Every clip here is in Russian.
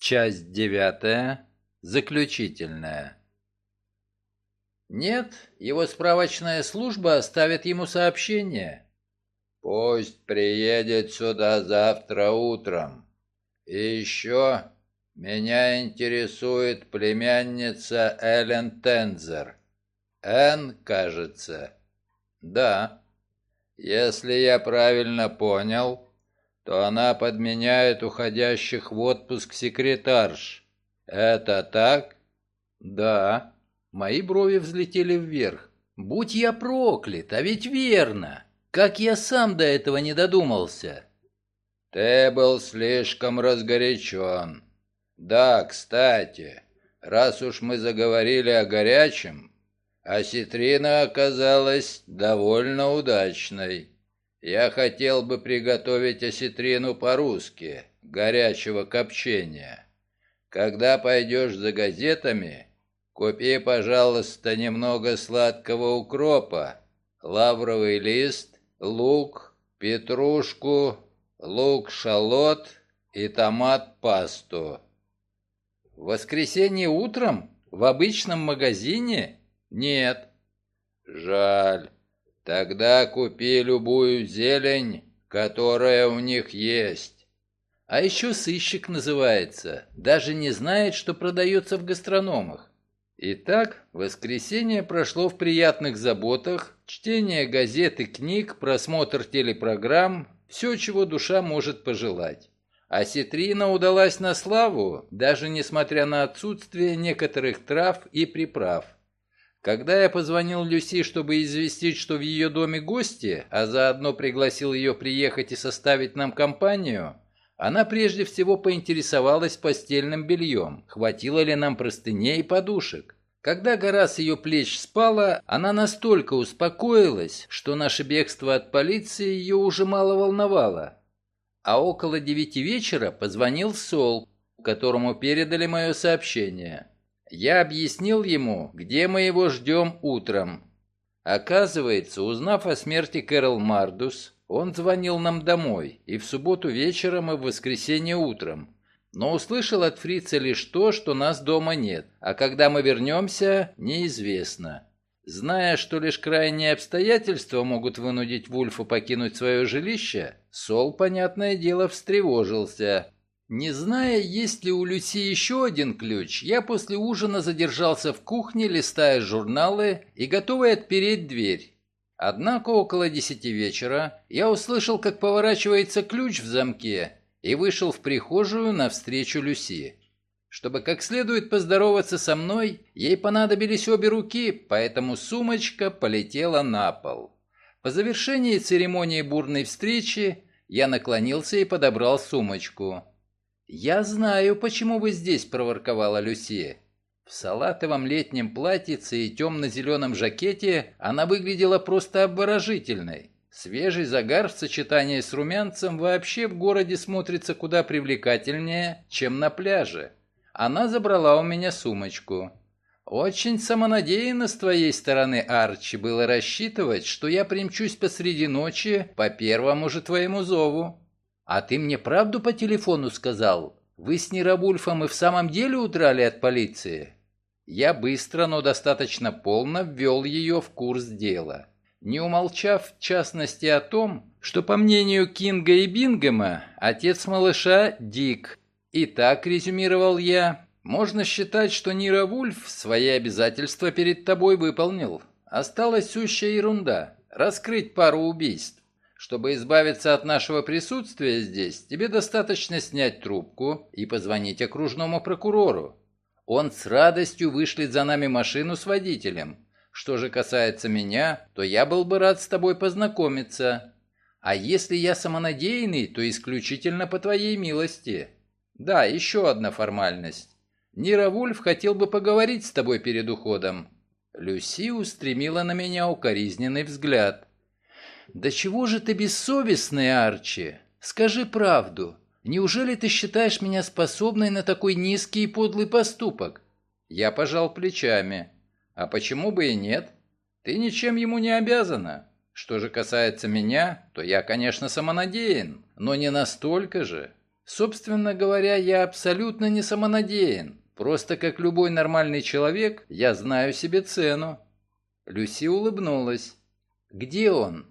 Часть девятая. Заключительная. Нет, его справочная служба оставит ему сообщение. Пусть приедет сюда завтра утром. И еще меня интересует племянница Эллен Тензер. Энн, кажется. Да. Если я правильно понял, то она подменяет уходящих в отпуск секретарш. Это так? Да. Мои брови взлетели вверх. Будь я проклят, а ведь верно. Как я сам до этого не додумался. Ты был слишком разгорячен. Да, кстати, раз уж мы заговорили о горячем, осетрина оказалась довольно удачной. Я хотел бы приготовить осетрину по-русски, горячего копчения. Когда пойдешь за газетами, купи, пожалуйста, немного сладкого укропа, лавровый лист, лук, петрушку, лук-шалот и томат-пасту. В воскресенье утром? В обычном магазине? Нет. Жаль. Тогда купи любую зелень, которая у них есть. А еще сыщик называется. Даже не знает, что продается в гастрономах. Итак, воскресенье прошло в приятных заботах, чтение газет и книг, просмотр телепрограмм, все, чего душа может пожелать. А Ситрина удалась на славу, даже несмотря на отсутствие некоторых трав и приправ. Когда я позвонил Люси, чтобы известить, что в ее доме гости, а заодно пригласил ее приехать и составить нам компанию, она прежде всего поинтересовалась постельным бельем, хватило ли нам простыней и подушек. Когда гора с ее плеч спала, она настолько успокоилась, что наше бегство от полиции ее уже мало волновало. А около девяти вечера позвонил Сол, которому передали мое сообщение. Я объяснил ему, где мы его ждем утром. Оказывается, узнав о смерти Кэрол Мардус, он звонил нам домой, и в субботу вечером, и в воскресенье утром. Но услышал от фрица лишь то, что нас дома нет, а когда мы вернемся, неизвестно. Зная, что лишь крайние обстоятельства могут вынудить Вульфа покинуть свое жилище, Сол, понятное дело, встревожился. Не зная, есть ли у Люси еще один ключ, я после ужина задержался в кухне, листая журналы и готовый отпереть дверь. Однако около десяти вечера я услышал, как поворачивается ключ в замке, и вышел в прихожую навстречу Люси. Чтобы как следует поздороваться со мной, ей понадобились обе руки, поэтому сумочка полетела на пол. По завершении церемонии бурной встречи я наклонился и подобрал сумочку. «Я знаю, почему вы здесь», — проворковала Люси. В салатовом летнем платьице и темно-зеленом жакете она выглядела просто обворожительной. Свежий загар в сочетании с румянцем вообще в городе смотрится куда привлекательнее, чем на пляже. Она забрала у меня сумочку. «Очень самонадеянно с твоей стороны, Арчи, было рассчитывать, что я примчусь посреди ночи по первому же твоему зову. «А ты мне правду по телефону сказал? Вы с Нировульфом и в самом деле удрали от полиции?» Я быстро, но достаточно полно ввел ее в курс дела. Не умолчав в частности о том, что, по мнению Кинга и Бингема, отец малыша – Дик. И так, резюмировал я, можно считать, что Нира Вульф свои обязательства перед тобой выполнил. Осталась сущая ерунда – раскрыть пару убийств. Чтобы избавиться от нашего присутствия здесь, тебе достаточно снять трубку и позвонить окружному прокурору. Он с радостью вышлет за нами машину с водителем. Что же касается меня, то я был бы рад с тобой познакомиться. А если я самонадеянный, то исключительно по твоей милости. Да, еще одна формальность. Нира Вульф хотел бы поговорить с тобой перед уходом. Люси устремила на меня укоризненный взгляд. «Да чего же ты бессовестный, Арчи? Скажи правду. Неужели ты считаешь меня способной на такой низкий и подлый поступок?» Я пожал плечами. «А почему бы и нет? Ты ничем ему не обязана. Что же касается меня, то я, конечно, самонадеян, но не настолько же. Собственно говоря, я абсолютно не самонадеян. Просто как любой нормальный человек, я знаю себе цену. Люси улыбнулась. Где он?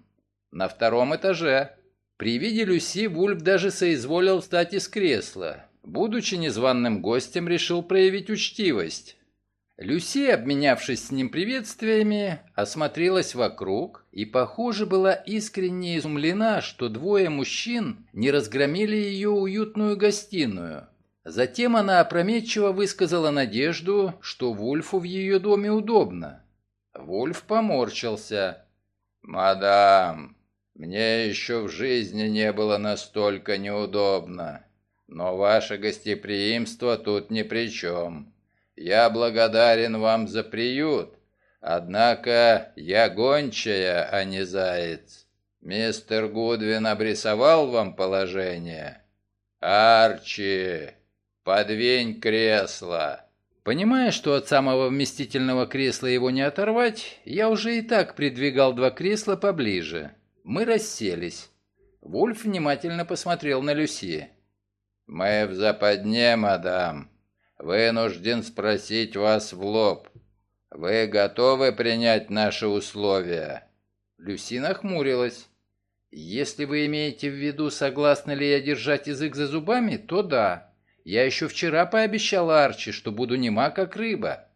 На втором этаже. При виде Люси Вульф даже соизволил встать из кресла. Будучи незваным гостем, решил проявить учтивость. Люси, обменявшись с ним приветствиями, осмотрелась вокруг и, похоже, была искренне изумлена, что двое мужчин не разгромили ее уютную гостиную. Затем она опрометчиво высказала надежду, что Вульфу в ее доме удобно. Вульф поморщился. «Мадам, мне еще в жизни не было настолько неудобно, но ваше гостеприимство тут ни при чем». Я благодарен вам за приют, однако я гончая, а не заяц. Мистер Гудвин обрисовал вам положение? Арчи, подвинь кресло. Понимая, что от самого вместительного кресла его не оторвать, я уже и так придвигал два кресла поближе. Мы расселись. Вульф внимательно посмотрел на Люси. «Мы в западне, мадам вынужден спросить вас в лоб. Вы готовы принять наши условия?» Люси нахмурилась. «Если вы имеете в виду, согласна ли я держать язык за зубами, то да. Я еще вчера пообещала Арчи, что буду нема, как рыба».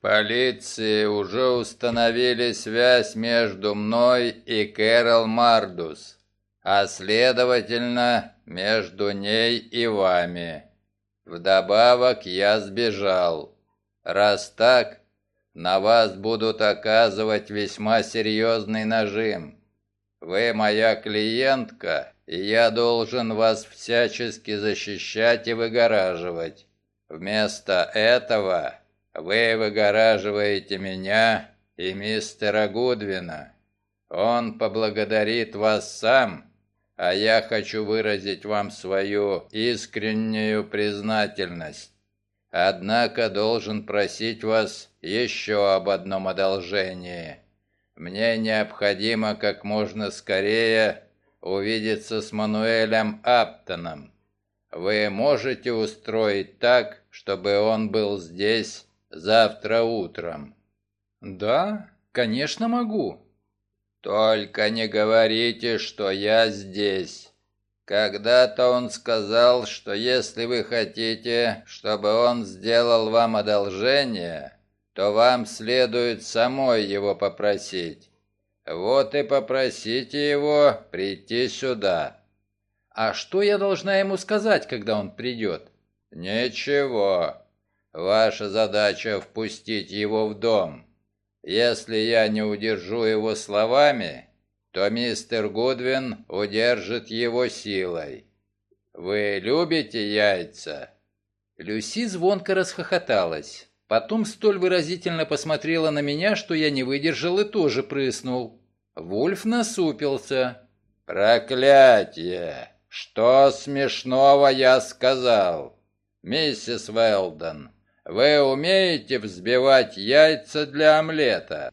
«В полиции уже установили связь между мной и Кэрол Мардус, а следовательно, между ней и вами. Вдобавок я сбежал. Раз так, на вас будут оказывать весьма серьезный нажим. Вы моя клиентка, и я должен вас всячески защищать и выгораживать. Вместо этого вы выгораживаете меня и мистера Гудвина. Он поблагодарит вас сам а я хочу выразить вам свою искреннюю признательность. Однако должен просить вас еще об одном одолжении. Мне необходимо как можно скорее увидеться с Мануэлем Аптоном. Вы можете устроить так, чтобы он был здесь завтра утром? Да, конечно могу. «Только не говорите, что я здесь. Когда-то он сказал, что если вы хотите, чтобы он сделал вам одолжение, то вам следует самой его попросить. Вот и попросите его прийти сюда». «А что я должна ему сказать, когда он придет?» «Ничего. Ваша задача впустить его в дом». Если я не удержу его словами, то мистер Гудвин удержит его силой. Вы любите яйца?» Люси звонко расхохоталась. Потом столь выразительно посмотрела на меня, что я не выдержал и тоже прыснул. Вульф насупился. «Проклятие! Что смешного я сказал? Миссис Велдон, вы умеете взбивать яйца для омлета?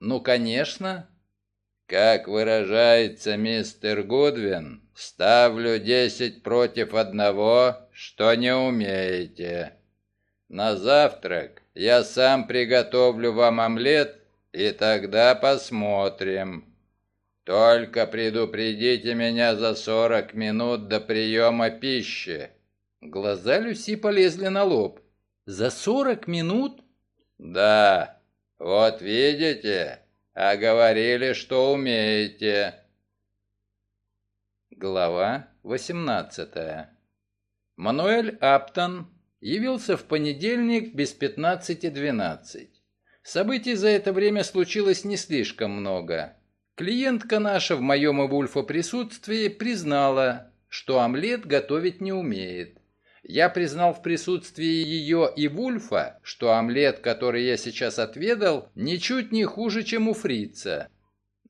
Ну, конечно. Как выражается мистер Гудвин, ставлю десять против одного, что не умеете. На завтрак я сам приготовлю вам омлет, и тогда посмотрим. Только предупредите меня за сорок минут до приема пищи. Глаза Люси полезли на лоб. За сорок минут? Да. Вот видите, а говорили, что умеете. Глава 18. Мануэль Аптон явился в понедельник без 15.12. Событий за это время случилось не слишком много. Клиентка наша в моем и Вульфа присутствии признала, что омлет готовить не умеет. Я признал в присутствии ее и Вульфа, что омлет, который я сейчас отведал, ничуть не хуже, чем у фрица.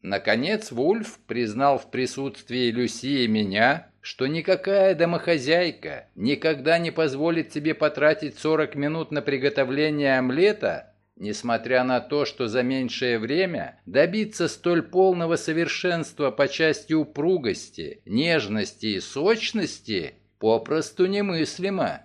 Наконец Вульф признал в присутствии Люси и меня, что никакая домохозяйка никогда не позволит себе потратить 40 минут на приготовление омлета, несмотря на то, что за меньшее время добиться столь полного совершенства по части упругости, нежности и сочности попросту немыслимо.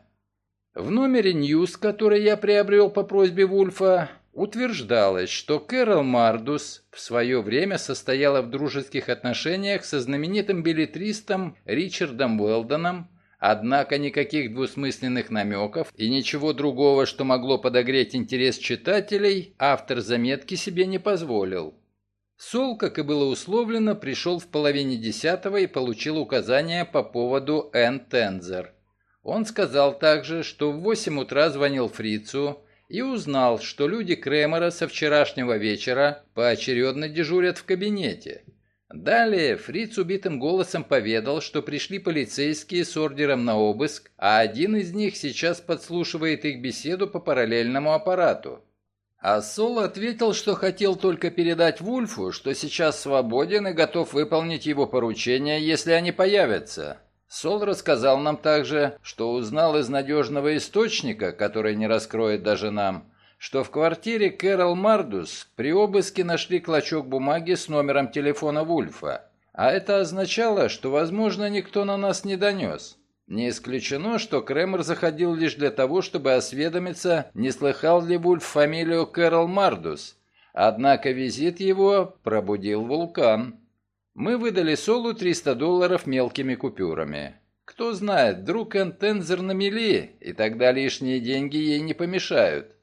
В номере «Ньюс», который я приобрел по просьбе Вульфа, утверждалось, что Кэрол Мардус в свое время состояла в дружеских отношениях со знаменитым беллетристом Ричардом Уэлдоном, однако никаких двусмысленных намеков и ничего другого, что могло подогреть интерес читателей, автор заметки себе не позволил. Сол, как и было условлено, пришел в половине десятого и получил указания по поводу Энн Тензер. Он сказал также, что в восемь утра звонил Фрицу, и узнал, что люди Кремера со вчерашнего вечера поочередно дежурят в кабинете. Далее Фриц убитым голосом поведал, что пришли полицейские с ордером на обыск, а один из них сейчас подслушивает их беседу по параллельному аппарату. А Сол ответил, что хотел только передать Вульфу, что сейчас свободен и готов выполнить его поручения, если они появятся. Сол рассказал нам также, что узнал из надежного источника, который не раскроет даже нам, что в квартире Кэрол Мардус при обыске нашли клочок бумаги с номером телефона Вульфа. А это означало, что, возможно, никто на нас не донес. Не исключено, что Кремер заходил лишь для того, чтобы осведомиться, не слыхал ли Вульф фамилию Кэрол Мардус. Однако визит его пробудил вулкан. Мы выдали Солу 300 долларов мелкими купюрами. Кто знает, вдруг Энтензер на мели, и тогда лишние деньги ей не помешают.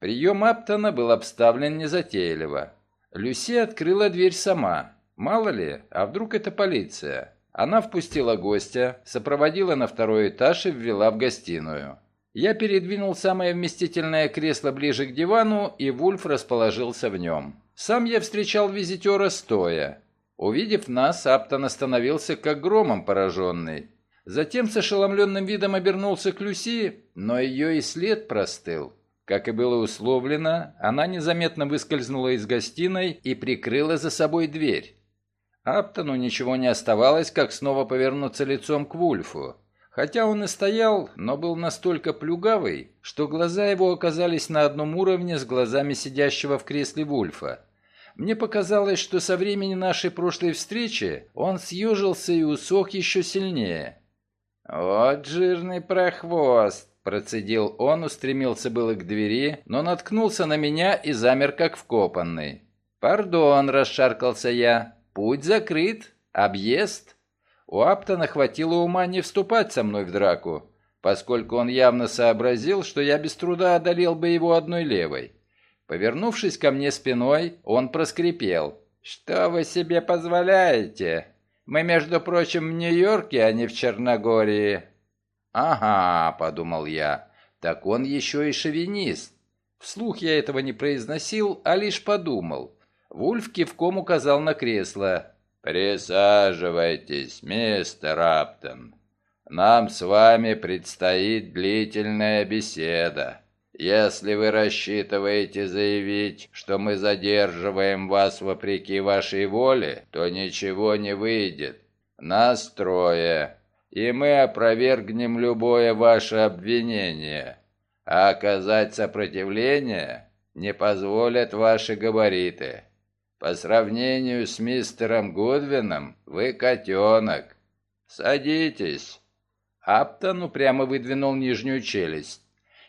Прием Аптона был обставлен незатейливо. Люси открыла дверь сама. Мало ли, а вдруг это полиция? Она впустила гостя, сопроводила на второй этаж и ввела в гостиную. Я передвинул самое вместительное кресло ближе к дивану, и Вульф расположился в нем. Сам я встречал визитера стоя. Увидев нас, Аптон остановился как громом пораженный. Затем с ошеломленным видом обернулся к Люси, но ее и след простыл. Как и было условлено, она незаметно выскользнула из гостиной и прикрыла за собой дверь. Аптону ничего не оставалось, как снова повернуться лицом к Вульфу. Хотя он и стоял, но был настолько плюгавый, что глаза его оказались на одном уровне с глазами сидящего в кресле Вульфа. Мне показалось, что со времени нашей прошлой встречи он съежился и усох еще сильнее. «Вот жирный прохвост!» – процедил он, устремился было к двери, но наткнулся на меня и замер как вкопанный. «Пардон», – расшаркался я, – «путь закрыт, объезд». У Аптона хватило ума не вступать со мной в драку, поскольку он явно сообразил, что я без труда одолел бы его одной левой. Повернувшись ко мне спиной, он проскрипел. «Что вы себе позволяете? Мы, между прочим, в Нью-Йорке, а не в Черногории». «Ага», — подумал я, — «так он еще и шовинист». Вслух я этого не произносил, а лишь подумал. Вульф кивком указал на кресло. «Присаживайтесь, мистер Аптон. Нам с вами предстоит длительная беседа». Если вы рассчитываете заявить, что мы задерживаем вас вопреки вашей воле, то ничего не выйдет. Нас трое, и мы опровергнем любое ваше обвинение. А оказать сопротивление не позволят ваши габариты. По сравнению с мистером Гудвином, вы котенок. Садитесь. Аптон упрямо выдвинул нижнюю челюсть.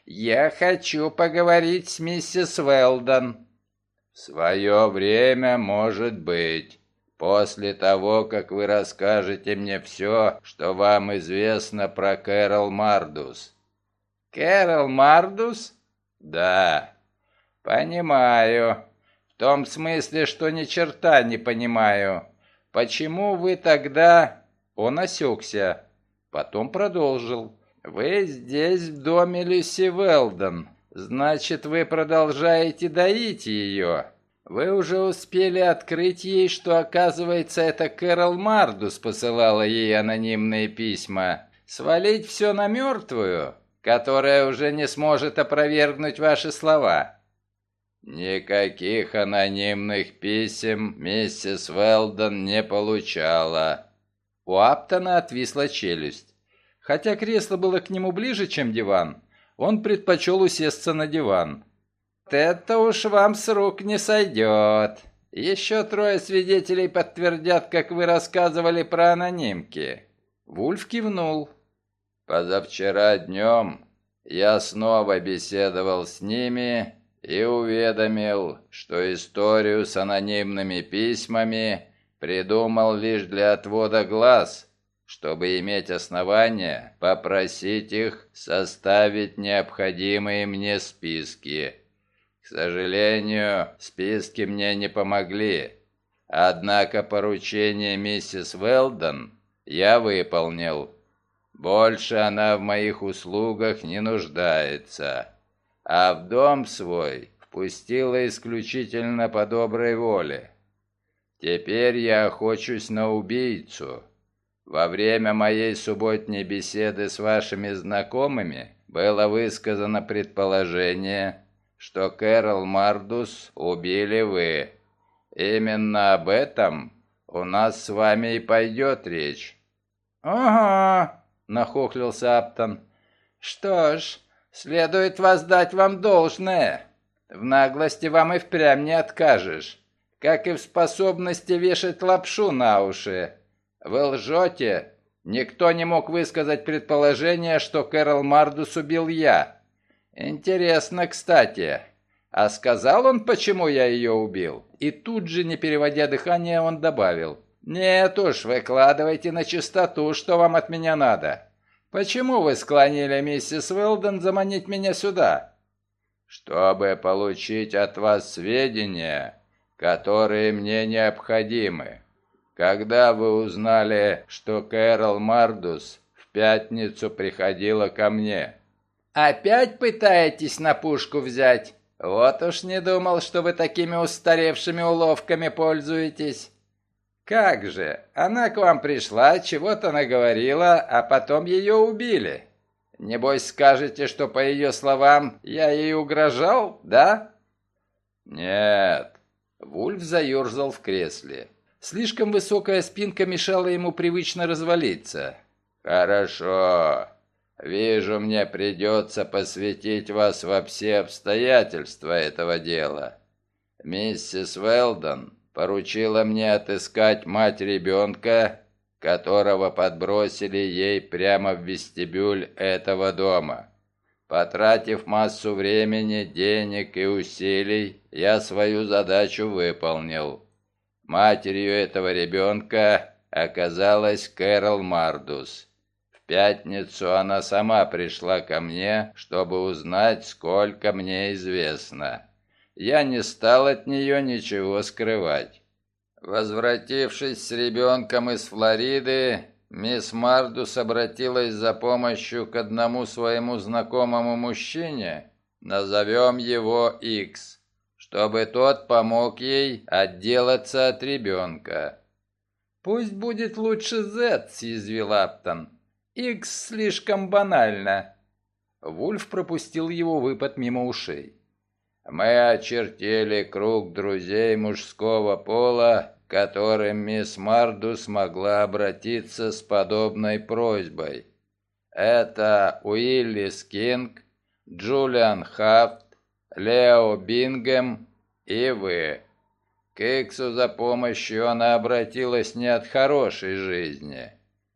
«Я хочу поговорить с миссис Велдон». «В свое время, может быть. После того, как вы расскажете мне все, что вам известно про Кэрол Мардус». «Кэрол Мардус?» «Да». «Понимаю. Том смысле, что ни черта не понимаю. Почему вы тогда...» Он осекся. Потом продолжил. «Вы здесь, в доме Люси Велдон. Значит, вы продолжаете доить ее. Вы уже успели открыть ей, что, оказывается, это Кэрол Мардус посылала ей анонимные письма. Свалить все на мертвую, которая уже не сможет опровергнуть ваши слова». «Никаких анонимных писем миссис Велдон не получала». У Аптона отвисла челюсть. Хотя кресло было к нему ближе, чем диван, он предпочел усесться на диван. «Это уж вам с рук не сойдет. Еще трое свидетелей подтвердят, как вы рассказывали про анонимки». Вульф кивнул. Позавчера днем я снова беседовал с ними и уведомил, что историю с анонимными письмами придумал лишь для отвода глаз, чтобы иметь основания попросить их составить необходимые мне списки. К сожалению, списки мне не помогли. Однако поручение миссис Велдон я выполнил. Больше она в моих услугах не нуждается, а в дом свой впустила исключительно по доброй воле. Теперь я охочусь на убийцу. Во время моей субботней беседы с вашими знакомыми было высказано предположение, что Кэрол Мардус убили вы. Именно об этом у нас с вами и пойдет речь. «Ага», — нахохлился Аптон. «Что ж, следует воздать вам должное. В наглости вам и впрямь не откажешь, как и в способности вешать лапшу на уши. Вы лжете. Никто не мог высказать предположение, что Кэрол Мардус убил я. Интересно, кстати, а сказал он, почему я ее убил? И тут же, не переводя дыхание, он добавил. «Нет уж, выкладывайте на чистоту, что вам от меня надо. Почему вы склонили миссис Уэлден заманить меня сюда?» «Чтобы получить от вас сведения, которые мне необходимы. Когда вы узнали, что Кэрол Мардус в пятницу приходила ко мне?» «Опять пытаетесь на пушку взять? Вот уж не думал, что вы такими устаревшими уловками пользуетесь». «Как же, она к вам пришла, чего-то наговорила, а потом ее убили. Небось скажете, что по ее словам я ей угрожал, да?» «Нет». Вульф заерзал в кресле. Слишком высокая спинка мешала ему привычно развалиться. «Хорошо. Вижу, мне придется посвятить вас во все обстоятельства этого дела. Миссис Велдон поручила мне отыскать мать ребенка, которого подбросили ей прямо в вестибюль этого дома. Потратив массу времени, денег и усилий, я свою задачу выполнил. Матерью этого ребенка оказалась Кэрол Мардус. В пятницу она сама пришла ко мне, чтобы узнать, сколько мне известно я не стал от нее ничего скрывать. Возвратившись с ребенком из Флориды, мисс Мардус обратилась за помощью к одному своему знакомому мужчине, назовем его Икс, чтобы тот помог ей отделаться от ребенка. «Пусть будет лучше Зет», — съязвил Аптон. «Икс слишком банально». Вульф пропустил его выпад мимо ушей. Мы очертили круг друзей мужского пола, к которым мисс Марду смогла обратиться с подобной просьбой. Это Уиллис Кинг, Джулиан Хафт, Лео Бингем и вы. К Иксу за помощью она обратилась не от хорошей жизни,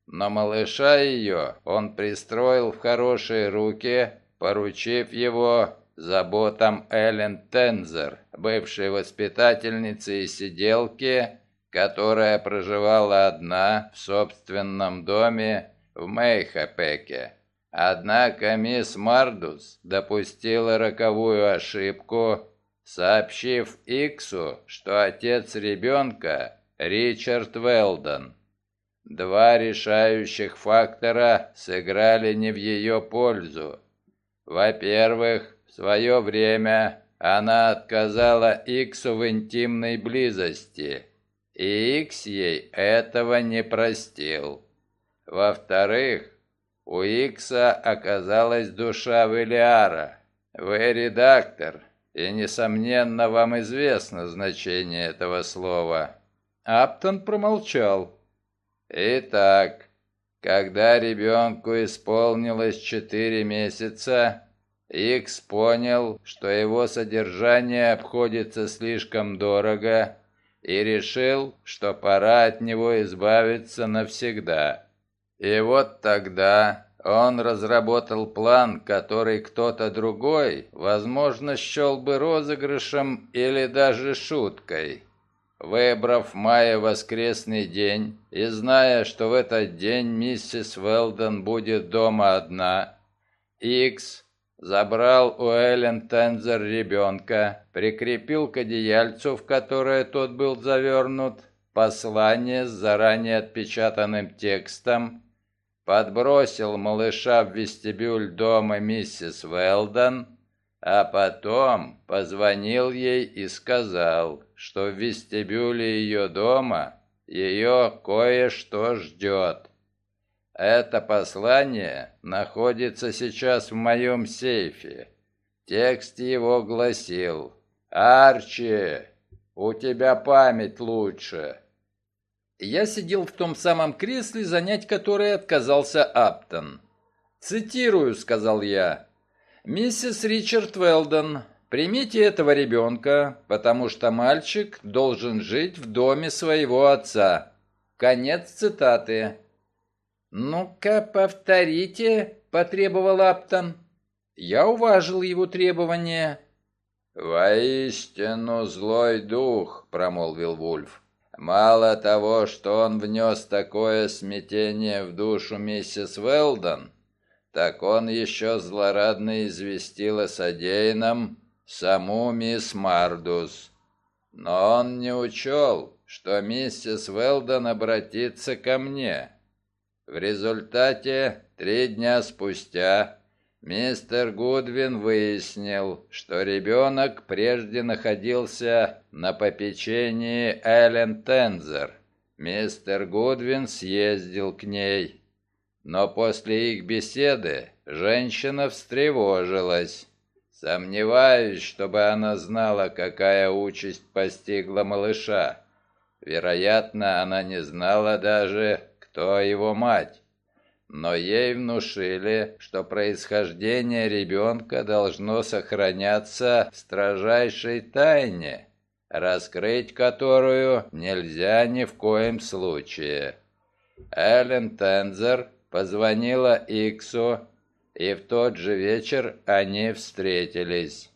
но малыша ее он пристроил в хорошие руки, поручив его заботам Эллен Тензер, бывшей воспитательницы и сиделки, которая проживала одна в собственном доме в Мейхапеке. Однако мисс Мардус допустила роковую ошибку, сообщив Иксу, что отец ребенка Ричард Велдон. Два решающих фактора сыграли не в ее пользу. Во-первых, в свое время она отказала Иксу в интимной близости, и Икс ей этого не простил. Во-вторых, у Икса оказалась душа Велиара. Вы редактор, и, несомненно, вам известно значение этого слова. Аптон промолчал. Итак, когда ребенку исполнилось четыре месяца, Икс понял, что его содержание обходится слишком дорого и решил, что пора от него избавиться навсегда. И вот тогда Он разработал план, который кто-то другой, возможно, счел бы розыгрышем или даже шуткой. Выбрав мая воскресный день и зная, что в этот день миссис Велдон будет дома одна, Икс забрал у Эллен Тензер ребенка, прикрепил к одеяльцу, в которое тот был завернут, послание с заранее отпечатанным текстом подбросил малыша в вестибюль дома миссис Велдон, а потом позвонил ей и сказал, что в вестибюле ее дома ее кое-что ждет. Это послание находится сейчас в моем сейфе. Текст его гласил «Арчи, у тебя память лучше. Я сидел в том самом кресле, занять которое отказался Аптон. «Цитирую», — сказал я. «Миссис Ричард Велдон, примите этого ребенка, потому что мальчик должен жить в доме своего отца». Конец цитаты. «Ну-ка, повторите», — потребовал Аптон. Я уважил его требования. «Воистину злой дух», — промолвил Вульф. Мало того, что он внес такое смятение в душу миссис Велдон, так он еще злорадно известил о содеянном саму мисс Мардус. Но он не учел, что миссис Велдон обратится ко мне. В результате, три дня спустя, Мистер Гудвин выяснил, что ребенок прежде находился на попечении Эллен Тензер. Мистер Гудвин съездил к ней, но после их беседы женщина встревожилась. Сомневаюсь, чтобы она знала, какая участь постигла малыша. Вероятно, она не знала даже, кто его мать но ей внушили, что происхождение ребенка должно сохраняться в строжайшей тайне, раскрыть которую нельзя ни в коем случае. Эллен Тензер позвонила Иксу, и в тот же вечер они встретились.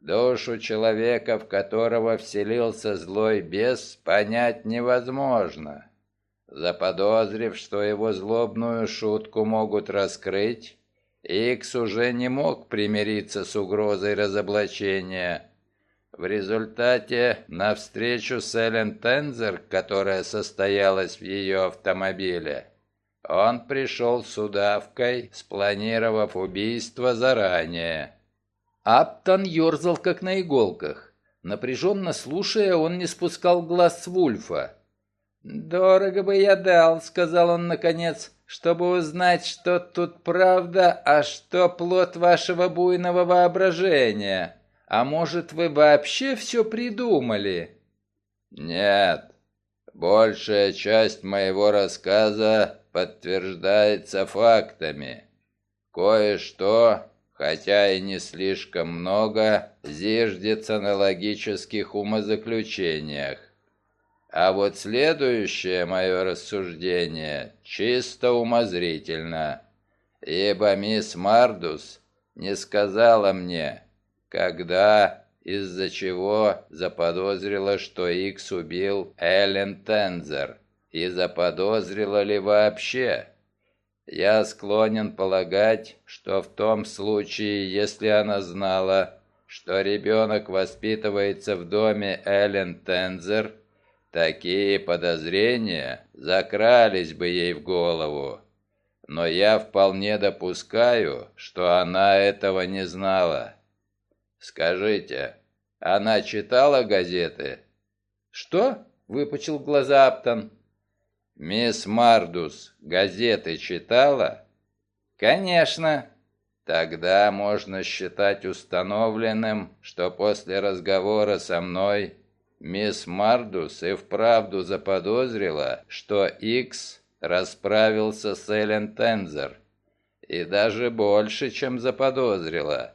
Душу человека, в которого вселился злой бес, понять невозможно. Заподозрив, что его злобную шутку могут раскрыть, Икс уже не мог примириться с угрозой разоблачения. В результате, на встречу с Эллен Тензер, которая состоялась в ее автомобиле, он пришел с удавкой, спланировав убийство заранее. Аптон ерзал, как на иголках. Напряженно слушая, он не спускал глаз с Вульфа. «Дорого бы я дал», — сказал он наконец, «чтобы узнать, что тут правда, а что плод вашего буйного воображения. А может, вы вообще все придумали?» «Нет, большая часть моего рассказа подтверждается фактами. Кое-что, хотя и не слишком много, зиждется на логических умозаключениях. А вот следующее мое рассуждение чисто умозрительно, ибо мисс Мардус не сказала мне, когда, из-за чего заподозрила, что Икс убил Эллен Тензер, и заподозрила ли вообще. Я склонен полагать, что в том случае, если она знала, что ребенок воспитывается в доме Эллен Тензер, Такие подозрения закрались бы ей в голову. Но я вполне допускаю, что она этого не знала. Скажите, она читала газеты? Что? Выпучил глаза Аптон. Мисс Мардус газеты читала? Конечно. Тогда можно считать установленным, что после разговора со мной Мисс Мардус и вправду заподозрила, что Икс расправился с Эллен Тензер. И даже больше, чем заподозрила.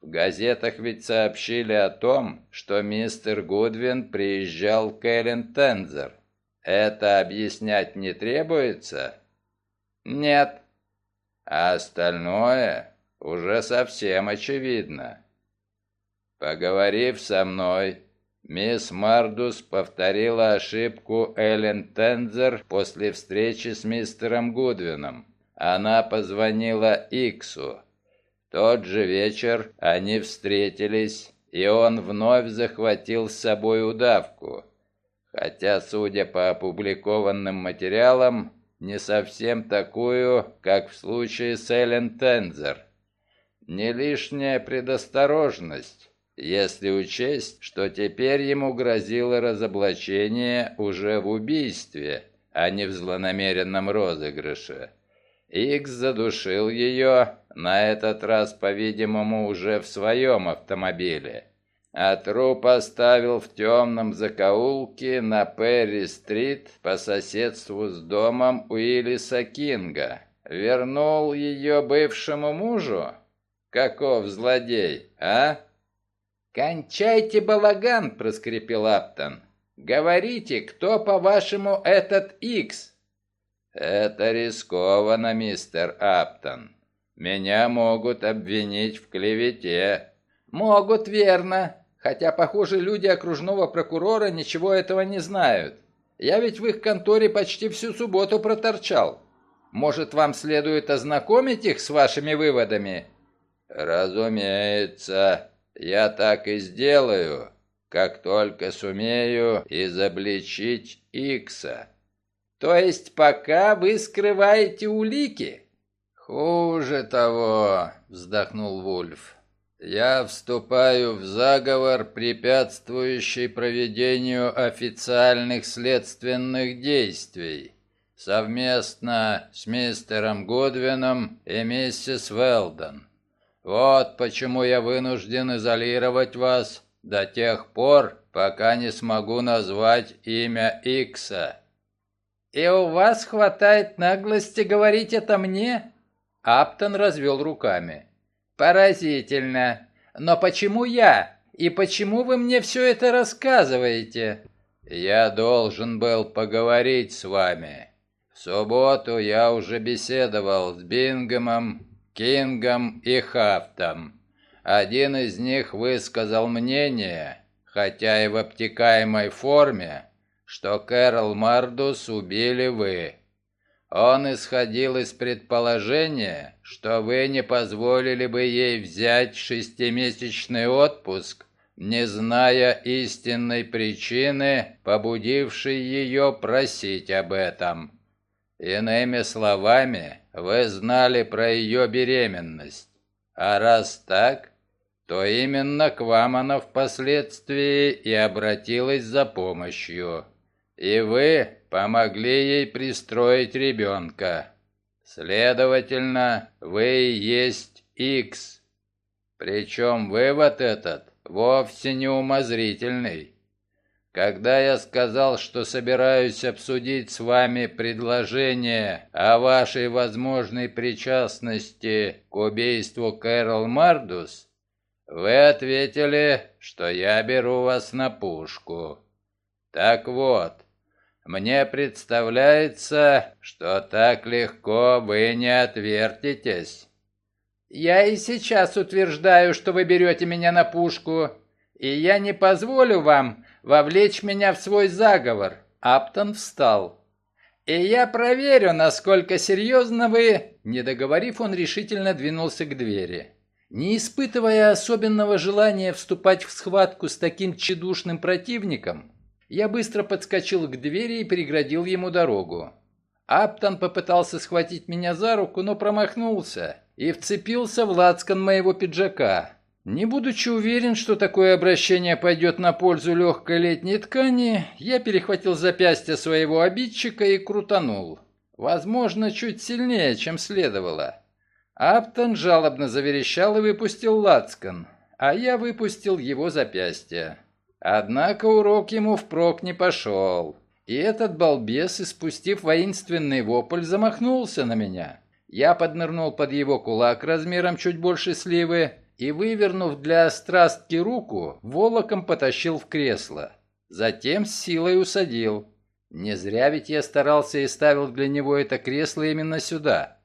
В газетах ведь сообщили о том, что мистер Гудвин приезжал к Эллен Тензер. Это объяснять не требуется? Нет. а остальное уже совсем очевидно. Поговорив со мной, мисс Мардус повторила ошибку Эллен Тензер после встречи с мистером Гудвином. Она позвонила Иксу. Тот же вечер они встретились, и он вновь захватил с собой удавку. Хотя, судя по опубликованным материалам, не совсем такую, как в случае с Эллен Тензер. Не лишняя предосторожность, если учесть, что теперь ему грозило разоблачение уже в убийстве, а не в злонамеренном розыгрыше. Икс задушил ее, на этот раз, по-видимому, уже в своем автомобиле. А труп оставил в темном закоулке на Перри-стрит по соседству с домом Уиллиса Кинга. Вернул ее бывшему мужу? Каков злодей, а? «Кончайте балаган!» — проскрипел Аптон. «Говорите, кто, по-вашему, этот Икс?» «Это рискованно, мистер Аптон. Меня могут обвинить в клевете». «Могут, верно. Хотя, похоже, люди окружного прокурора ничего этого не знают. Я ведь в их конторе почти всю субботу проторчал. Может, вам следует ознакомить их с вашими выводами?» «Разумеется», я так и сделаю, как только сумею изобличить Икса. То есть пока вы скрываете улики? Хуже того, вздохнул Вульф. Я вступаю в заговор, препятствующий проведению официальных следственных действий, совместно с мистером Гудвином и миссис Велдон. Вот почему я вынужден изолировать вас до тех пор, пока не смогу назвать имя Икса». «И у вас хватает наглости говорить это мне?» Аптон развел руками. «Поразительно. Но почему я? И почему вы мне все это рассказываете?» «Я должен был поговорить с вами. В субботу я уже беседовал с Бингомом Кингом и Хафтом. Один из них высказал мнение, хотя и в обтекаемой форме, что Кэрол Мардус убили вы. Он исходил из предположения, что вы не позволили бы ей взять шестимесячный отпуск, не зная истинной причины, побудившей ее просить об этом. Иными словами, вы знали про ее беременность. А раз так, то именно к вам она впоследствии и обратилась за помощью. И вы помогли ей пристроить ребенка. Следовательно, вы и есть Икс. Причем вывод этот вовсе не умозрительный. Когда я сказал, что собираюсь обсудить с вами предложение о вашей возможной причастности к убийству Кэрол Мардус, вы ответили, что я беру вас на пушку. Так вот, мне представляется, что так легко вы не отвертитесь. Я и сейчас утверждаю, что вы берете меня на пушку, и я не позволю вам вовлечь меня в свой заговор. Аптон встал. И я проверю, насколько серьезно вы... Не договорив, он решительно двинулся к двери. Не испытывая особенного желания вступать в схватку с таким тщедушным противником, я быстро подскочил к двери и переградил ему дорогу. Аптон попытался схватить меня за руку, но промахнулся и вцепился в лацкан моего пиджака. Не будучи уверен, что такое обращение пойдет на пользу легкой летней ткани, я перехватил запястье своего обидчика и крутанул. Возможно, чуть сильнее, чем следовало. Аптон жалобно заверещал и выпустил лацкан, а я выпустил его запястье. Однако урок ему впрок не пошел. И этот балбес, испустив воинственный вопль, замахнулся на меня. Я поднырнул под его кулак размером чуть больше сливы и, вывернув для страстки руку, волоком потащил в кресло. Затем с силой усадил. Не зря ведь я старался и ставил для него это кресло именно сюда.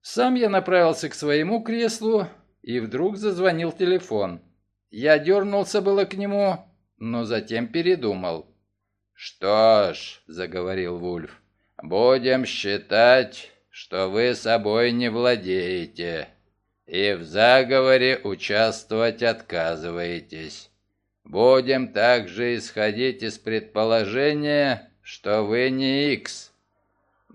Сам я направился к своему креслу, и вдруг зазвонил телефон. Я дернулся было к нему, но затем передумал. «Что ж», — заговорил Вульф, — «будем считать, что вы собой не владеете, и в заговоре участвовать отказываетесь. Будем также исходить из предположения, что вы не Икс.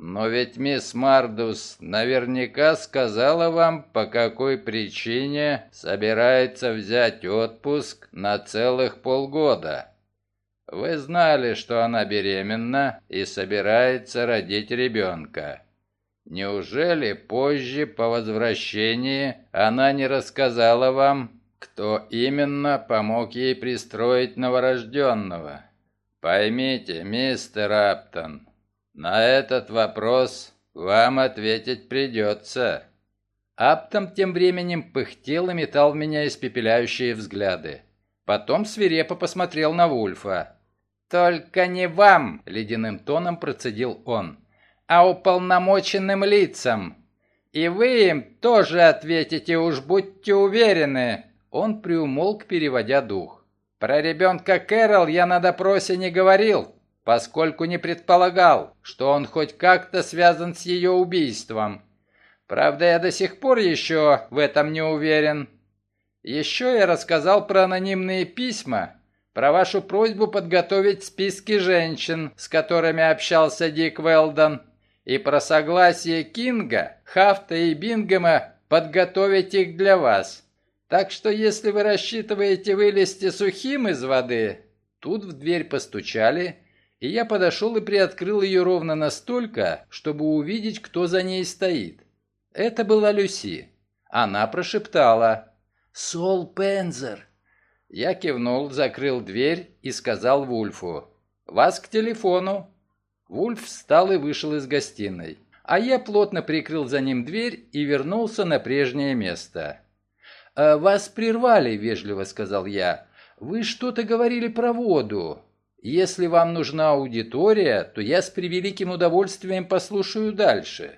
Но ведь мисс Мардус наверняка сказала вам, по какой причине собирается взять отпуск на целых полгода. Вы знали, что она беременна и собирается родить ребенка. Неужели позже, по возвращении, она не рассказала вам, кто именно помог ей пристроить новорожденного? Поймите, мистер Аптон, на этот вопрос вам ответить придется. Аптом тем временем пыхтел и метал в меня испепеляющие взгляды. Потом свирепо посмотрел на Вульфа. «Только не вам!» — ледяным тоном процедил он. «А уполномоченным лицам! И вы им тоже ответите, уж будьте уверены!» Он приумолк, переводя дух. «Про ребенка Кэрол я на допросе не говорил, поскольку не предполагал, что он хоть как-то связан с ее убийством. Правда, я до сих пор еще в этом не уверен. Еще я рассказал про анонимные письма, про вашу просьбу подготовить списки женщин, с которыми общался Дик Велдон, и про согласие Кинга, Хафта и Бингема подготовить их для вас. Так что если вы рассчитываете вылезти сухим из воды, тут в дверь постучали, и я подошел и приоткрыл ее ровно настолько, чтобы увидеть, кто за ней стоит. Это была Люси. Она прошептала «Сол Пензер». Я кивнул, закрыл дверь и сказал Вульфу «Вас к телефону». Вульф встал и вышел из гостиной, а я плотно прикрыл за ним дверь и вернулся на прежнее место. «Э, «Вас прервали», — вежливо сказал я. «Вы что-то говорили про воду. Если вам нужна аудитория, то я с превеликим удовольствием послушаю дальше».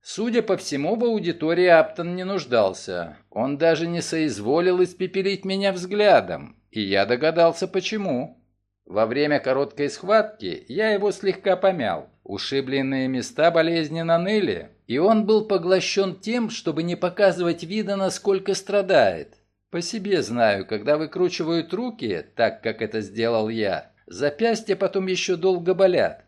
Судя по всему, в аудитории Аптон не нуждался. Он даже не соизволил испепелить меня взглядом, и я догадался, почему. Во время короткой схватки я его слегка помял. Ушибленные места болезненно ныли, и он был поглощен тем, чтобы не показывать вида, насколько страдает. По себе знаю, когда выкручивают руки, так как это сделал я, Запястья потом еще долго болят.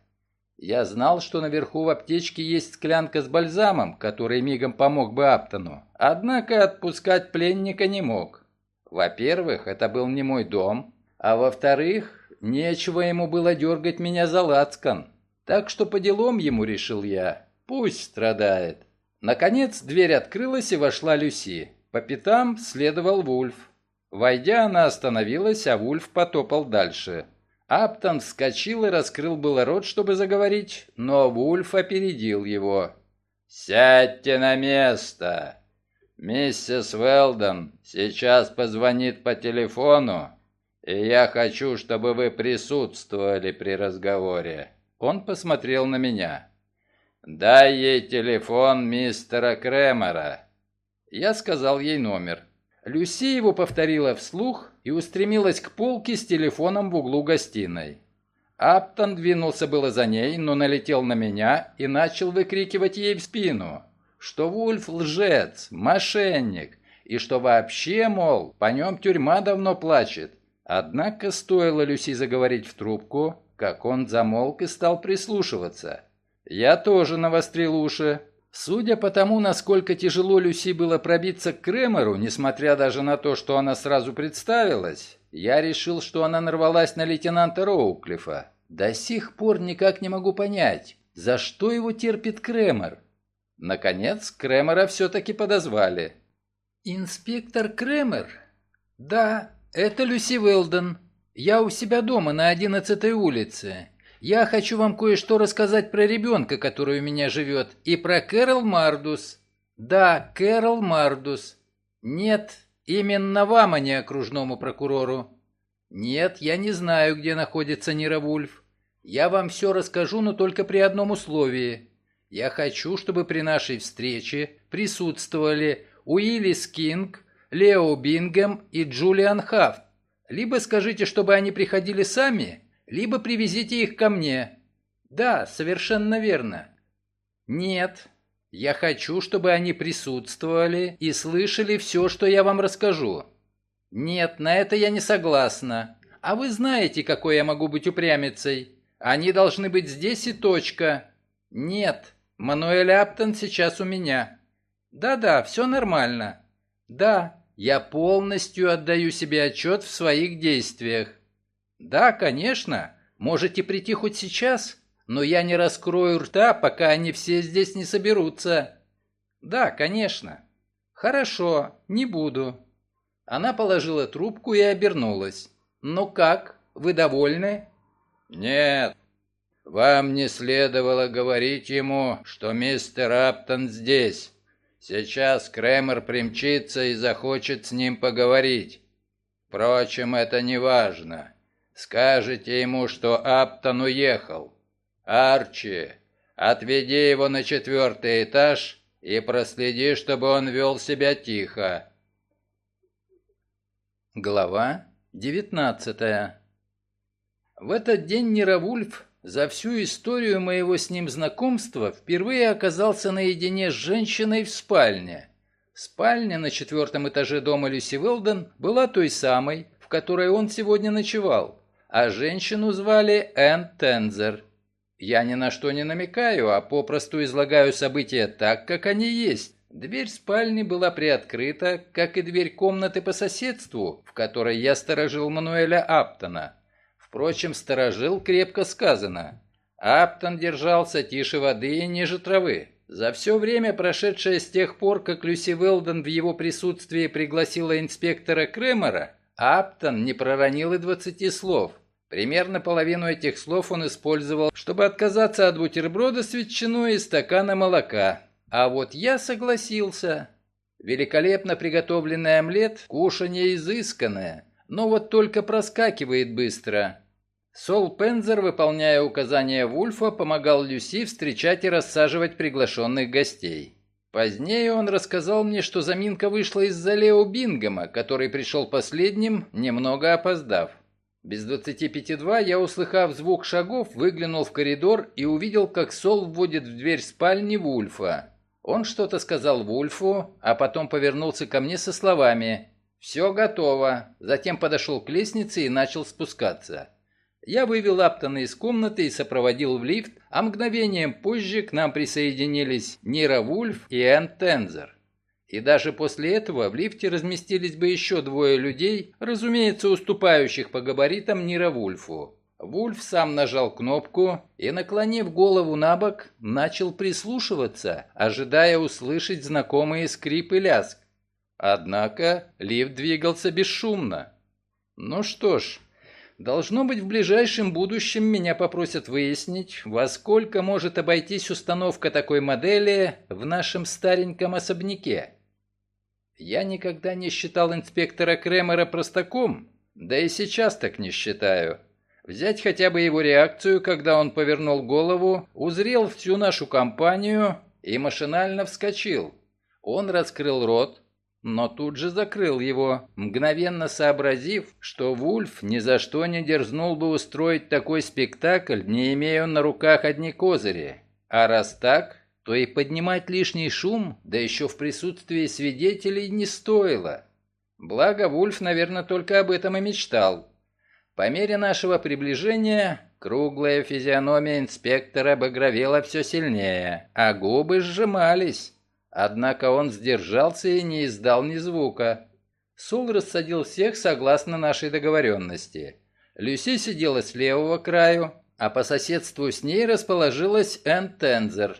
Я знал, что наверху в аптечке есть склянка с бальзамом, который мигом помог бы Аптону. Однако отпускать пленника не мог. Во-первых, это был не мой дом, а во-вторых, нечего ему было дергать меня за лацкан. Так что по делам ему решил я. Пусть страдает. Наконец дверь открылась и вошла Люси. По пятам следовал Вульф. Войдя, она остановилась, а Вульф потопал дальше. Аптон вскочил и раскрыл было рот, чтобы заговорить, но Вульф опередил его. «Сядьте на место! Миссис Велдон сейчас позвонит по телефону, и я хочу, чтобы вы присутствовали при разговоре». Он посмотрел на меня. «Дай ей телефон мистера Кремера». Я сказал ей номер. Люси его повторила вслух и устремилась к полке с телефоном в углу гостиной. Аптон двинулся было за ней, но налетел на меня и начал выкрикивать ей в спину, что Вульф лжец, мошенник, и что вообще, мол, по нем тюрьма давно плачет. Однако стоило Люси заговорить в трубку, как он замолк и стал прислушиваться. Я тоже навострил уши, Судя по тому, насколько тяжело Люси было пробиться к Кремеру, несмотря даже на то, что она сразу представилась, я решил, что она нарвалась на лейтенанта Роуклифа. До сих пор никак не могу понять, за что его терпит Кремер. Наконец, Кремера все-таки подозвали. «Инспектор Кремер?» «Да, это Люси Велден. Я у себя дома на одиннадцатой улице. Я хочу вам кое-что рассказать про ребенка, который у меня живет, и про Кэрол Мардус. Да, Кэрол Мардус. Нет, именно вам, а не окружному прокурору. Нет, я не знаю, где находится Нира Вульф. Я вам все расскажу, но только при одном условии. Я хочу, чтобы при нашей встрече присутствовали Уиллис Кинг, Лео Бингем и Джулиан Хафт. Либо скажите, чтобы они приходили сами, либо привезите их ко мне. Да, совершенно верно. Нет, я хочу, чтобы они присутствовали и слышали все, что я вам расскажу. Нет, на это я не согласна. А вы знаете, какой я могу быть упрямицей. Они должны быть здесь и точка. Нет, Мануэль Аптон сейчас у меня. Да-да, все нормально. Да, я полностью отдаю себе отчет в своих действиях. Да, конечно, можете прийти хоть сейчас, но я не раскрою рта, пока они все здесь не соберутся. Да, конечно. Хорошо, не буду. Она положила трубку и обернулась. Ну как, вы довольны? Нет. Вам не следовало говорить ему, что мистер Аптон здесь. Сейчас Кремер примчится и захочет с ним поговорить. Впрочем, это не важно. Скажите ему, что Аптон уехал. Арчи, отведи его на четвертый этаж и проследи, чтобы он вел себя тихо. Глава девятнадцатая. В этот день Неравульф за всю историю моего с ним знакомства впервые оказался наедине с женщиной в спальне. Спальня на четвертом этаже дома Люси Велден была той самой, в которой он сегодня ночевал, а женщину звали Энн Тензер. Я ни на что не намекаю, а попросту излагаю события так, как они есть. Дверь спальни была приоткрыта, как и дверь комнаты по соседству, в которой я сторожил Мануэля Аптона. Впрочем, сторожил крепко сказано. Аптон держался тише воды и ниже травы. За все время, прошедшее с тех пор, как Люси Велден в его присутствии пригласила инспектора Кремера, Аптон не проронил и двадцати слов. Примерно половину этих слов он использовал, чтобы отказаться от бутерброда с ветчиной и стакана молока. А вот я согласился. Великолепно приготовленный омлет – кушанье изысканное – но вот только проскакивает быстро. Сол Пензер, выполняя указания Вульфа, помогал Люси встречать и рассаживать приглашенных гостей. Позднее он рассказал мне, что заминка вышла из-за Лео Бингема, который пришел последним, немного опоздав. Без двадцати пяти два я, услыхав звук шагов, выглянул в коридор и увидел, как Сол вводит в дверь спальни Вульфа. Он что-то сказал Вульфу, а потом повернулся ко мне со словами «Все готово». Затем подошел к лестнице и начал спускаться. Я вывел Аптона из комнаты и сопроводил в лифт, а мгновением позже к нам присоединились Нира Вульф и Энн Тензер. И даже после этого в лифте разместились бы еще двое людей, разумеется, уступающих по габаритам Нира Вульфу. Вульф сам нажал кнопку и, наклонив голову на бок, начал прислушиваться, ожидая услышать знакомые скрип и лязг. Однако лифт двигался бесшумно. Ну что ж, должно быть в ближайшем будущем меня попросят выяснить, во сколько может обойтись установка такой модели в нашем стареньком особняке. Я никогда не считал инспектора Кремера простаком, да и сейчас так не считаю. Взять хотя бы его реакцию, когда он повернул голову, узрел всю нашу компанию и машинально вскочил. Он раскрыл рот, но тут же закрыл его, мгновенно сообразив, что Вульф ни за что не дерзнул бы устроить такой спектакль, не имея на руках одни козыри. А раз так, то и поднимать лишний шум, да еще в присутствии свидетелей, не стоило. Благо, Вульф, наверное, только об этом и мечтал. По мере нашего приближения круглая физиономия инспектора багровела все сильнее, а губы сжимались. Однако он сдержался и не издал ни звука. Сул рассадил всех согласно нашей договоренности. Люси сидела с левого краю, а по соседству с ней расположилась Энн Тензер.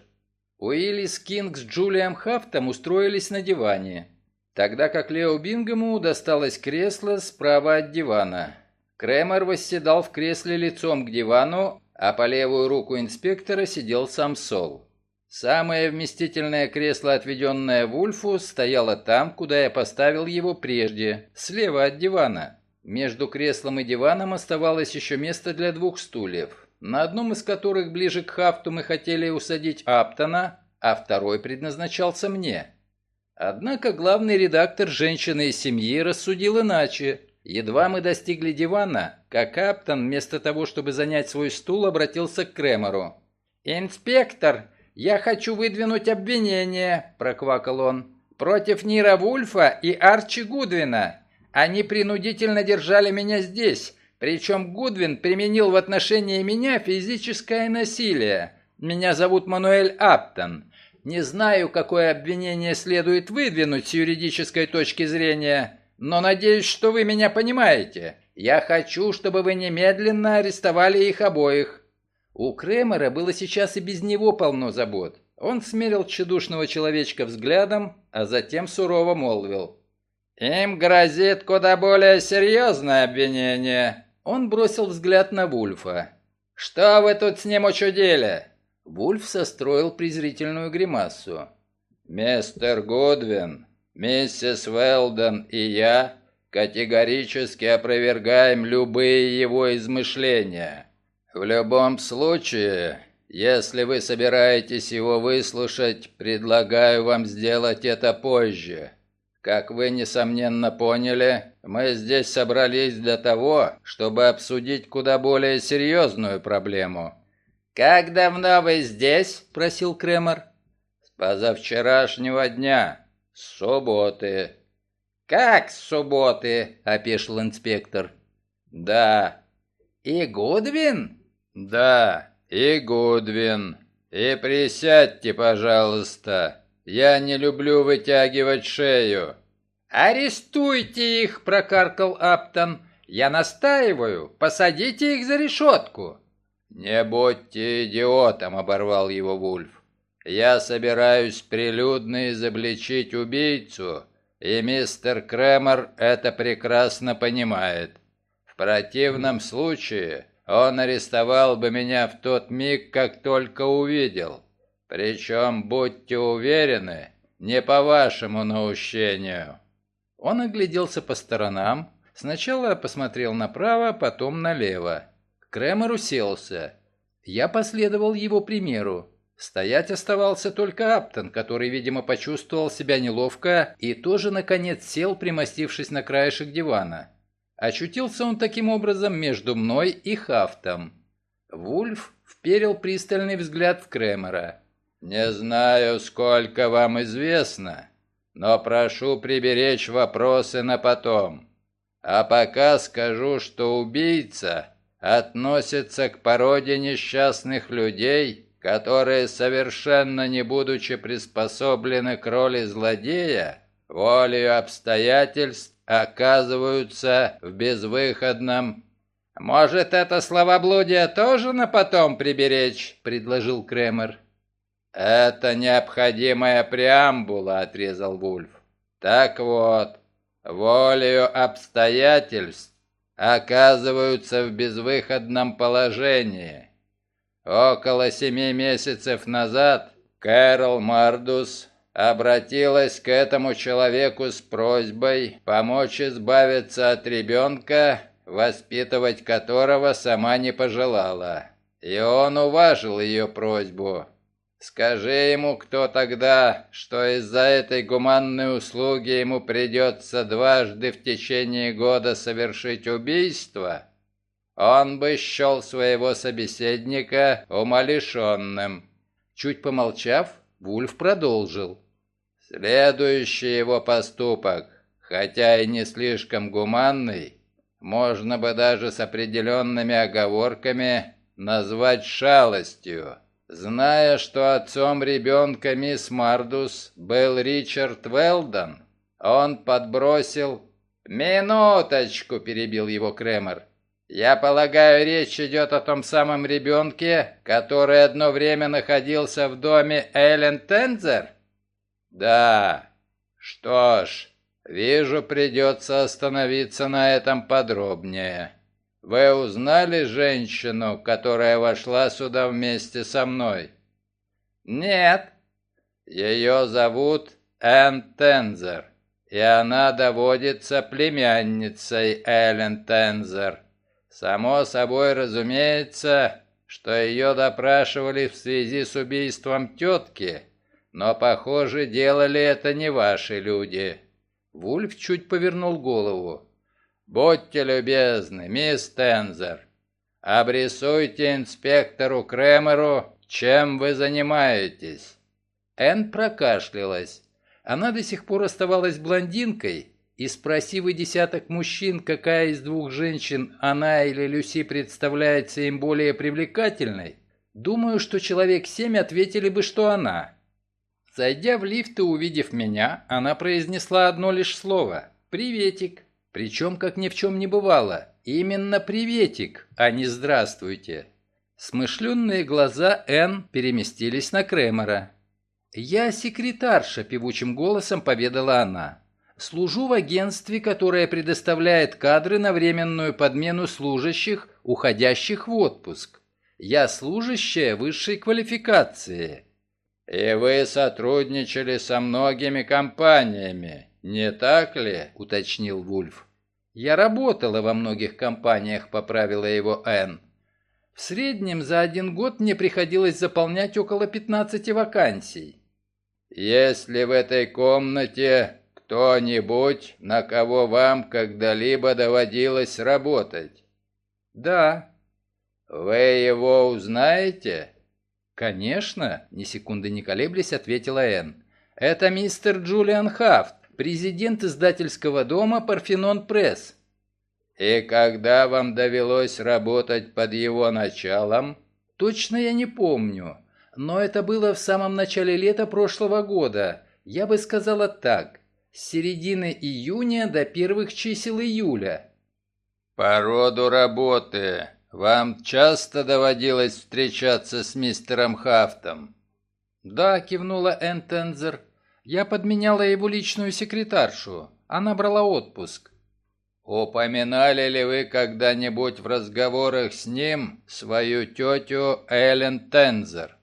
Уиллис Кинг с Джулием Хафтом устроились на диване, тогда как Лео Бингему досталось кресло справа от дивана. Кремер восседал в кресле лицом к дивану, а по левую руку инспектора сидел сам Сол. Самое вместительное кресло, отведенное Вульфу, стояло там, куда я поставил его прежде, слева от дивана. Между креслом и диваном оставалось еще место для двух стульев. на одном из которых ближе к Хафту мы хотели усадить Аптона, а второй предназначался мне. Однако главный редактор «Женщины и семьи» рассудил иначе. Едва мы достигли дивана, как Аптон, вместо того, чтобы занять свой стул, обратился к Кремеру. «Инспектор, я хочу выдвинуть обвинение», – проквакал он, – «против Нира Вульфа и Арчи Гудвина. Они принудительно держали меня здесь, причем Гудвин применил в отношении меня физическое насилие. Меня зовут Мануэль Аптон. Не знаю, какое обвинение следует выдвинуть с юридической точки зрения, но надеюсь, что вы меня понимаете. Я хочу, чтобы вы немедленно арестовали их обоих». У Кремера было сейчас и без него полно забот. Он смерил тщедушного человечка взглядом, а затем сурово молвил. «Им грозит куда более серьезное обвинение». Он бросил взгляд на Вульфа. «Что вы тут с ним учудили?» Вульф состроил презрительную гримасу. «Мистер Гудвин, миссис Велден и я категорически опровергаем любые его измышления. В любом случае, если вы собираетесь его выслушать, предлагаю вам сделать это позже. Как вы, несомненно, поняли, мы здесь собрались для того, чтобы обсудить куда более серьезную проблему – «Как давно вы здесь?» – просил Кремер. «С позавчерашнего дня, с субботы». «Как с субботы?» – опешил инспектор. «Да». «И Гудвин?» «Да, и Гудвин. И присядьте, пожалуйста. Я не люблю вытягивать шею». «Арестуйте их!» – прокаркал Аптон. «Я настаиваю, посадите их за решетку». «Не будьте идиотом», — оборвал его Вульф. «Я собираюсь прилюдно изобличить убийцу, и мистер Кремер это прекрасно понимает. В противном случае он арестовал бы меня в тот миг, как только увидел. Причем, будьте уверены, не по вашему наущению». Он огляделся по сторонам, сначала посмотрел направо, потом налево. Кремер уселся. Я последовал его примеру. Стоять оставался только Аптон, который, видимо, почувствовал себя неловко и тоже, наконец, сел, примостившись на краешек дивана. Очутился он таким образом между мной и Хафтом. Вульф вперил пристальный взгляд в Кремера. «Не знаю, сколько вам известно, но прошу приберечь вопросы на потом. А пока скажу, что убийца относится к породе несчастных людей, которые, совершенно не будучи приспособлены к роли злодея, волею обстоятельств оказываются в безвыходном... «Может, это словоблудие тоже на потом приберечь?» — предложил Кремер. «Это необходимая преамбула», — отрезал Вульф. «Так вот, волею обстоятельств оказываются в безвыходном положении. Около семи месяцев назад Кэрол Мардус обратилась к этому человеку с просьбой помочь избавиться от ребенка, воспитывать которого сама не пожелала. И он уважил ее просьбу. Скажи ему, кто тогда, что из-за этой гуманной услуги ему придется дважды в течение года совершить убийство, он бы счел своего собеседника умалишенным. Чуть помолчав, Вульф продолжил. Следующий его поступок, хотя и не слишком гуманный, можно бы даже с определенными оговорками назвать шалостью. Зная, что отцом ребенка мисс Мардус был Ричард Велдон, он подбросил... «Минуточку!» – перебил его Кремер. «Я полагаю, речь идет о том самом ребенке, который одно время находился в доме Эллен Тензер?» «Да. Что ж, вижу, придется остановиться на этом подробнее». Вы узнали женщину, которая вошла сюда вместе со мной? Нет. Ее зовут Энн Тензер, и она доводится племянницей Эллен Тензер. Само собой разумеется, что ее допрашивали в связи с убийством тетки, но, похоже, делали это не ваши люди». Вульф чуть повернул голову. «Будьте любезны, мисс Тензер, обрисуйте инспектору Кремеру, чем вы занимаетесь». Энн прокашлялась. Она до сих пор оставалась блондинкой, и спроси вы десяток мужчин, какая из двух женщин, она или Люси, представляется им более привлекательной, думаю, что человек семь ответили бы, что она. Зайдя в лифт и увидев меня, она произнесла одно лишь слово «Приветик». Причем, как ни в чем не бывало, именно «приветик», а не «здравствуйте». Смышленные глаза Н переместились на Кремера. «Я секретарша», — певучим голосом поведала она. Служу в агентстве, которое предоставляет кадры на временную подмену служащих, уходящих в отпуск. Я служащая высшей квалификации. И вы сотрудничали со многими компаниями, не так ли? уточнил Вульф. Я работала во многих компаниях, поправила его Энн. В среднем за один год мне приходилось заполнять около 15 вакансий. Если в этой комнате кто-нибудь, на кого вам когда-либо доводилось работать?» «Да». «Вы его узнаете?» «Конечно», — ни секунды не колеблясь, ответила Энн. «Это мистер Джулиан Хафт, президент издательского дома «Парфенон Пресс». «И когда вам довелось работать под его началом?» «Точно я не помню, но это было в самом начале лета прошлого года. Я бы сказала так с середины июня до первых чисел июля. По роду работы вам часто доводилось встречаться с мистером Хафтом? Да, кивнула Энтензер. Я подменяла его личную секретаршу. Она брала отпуск. Упоминали ли вы когда-нибудь в разговорах с ним свою тетю Эллен Тензер?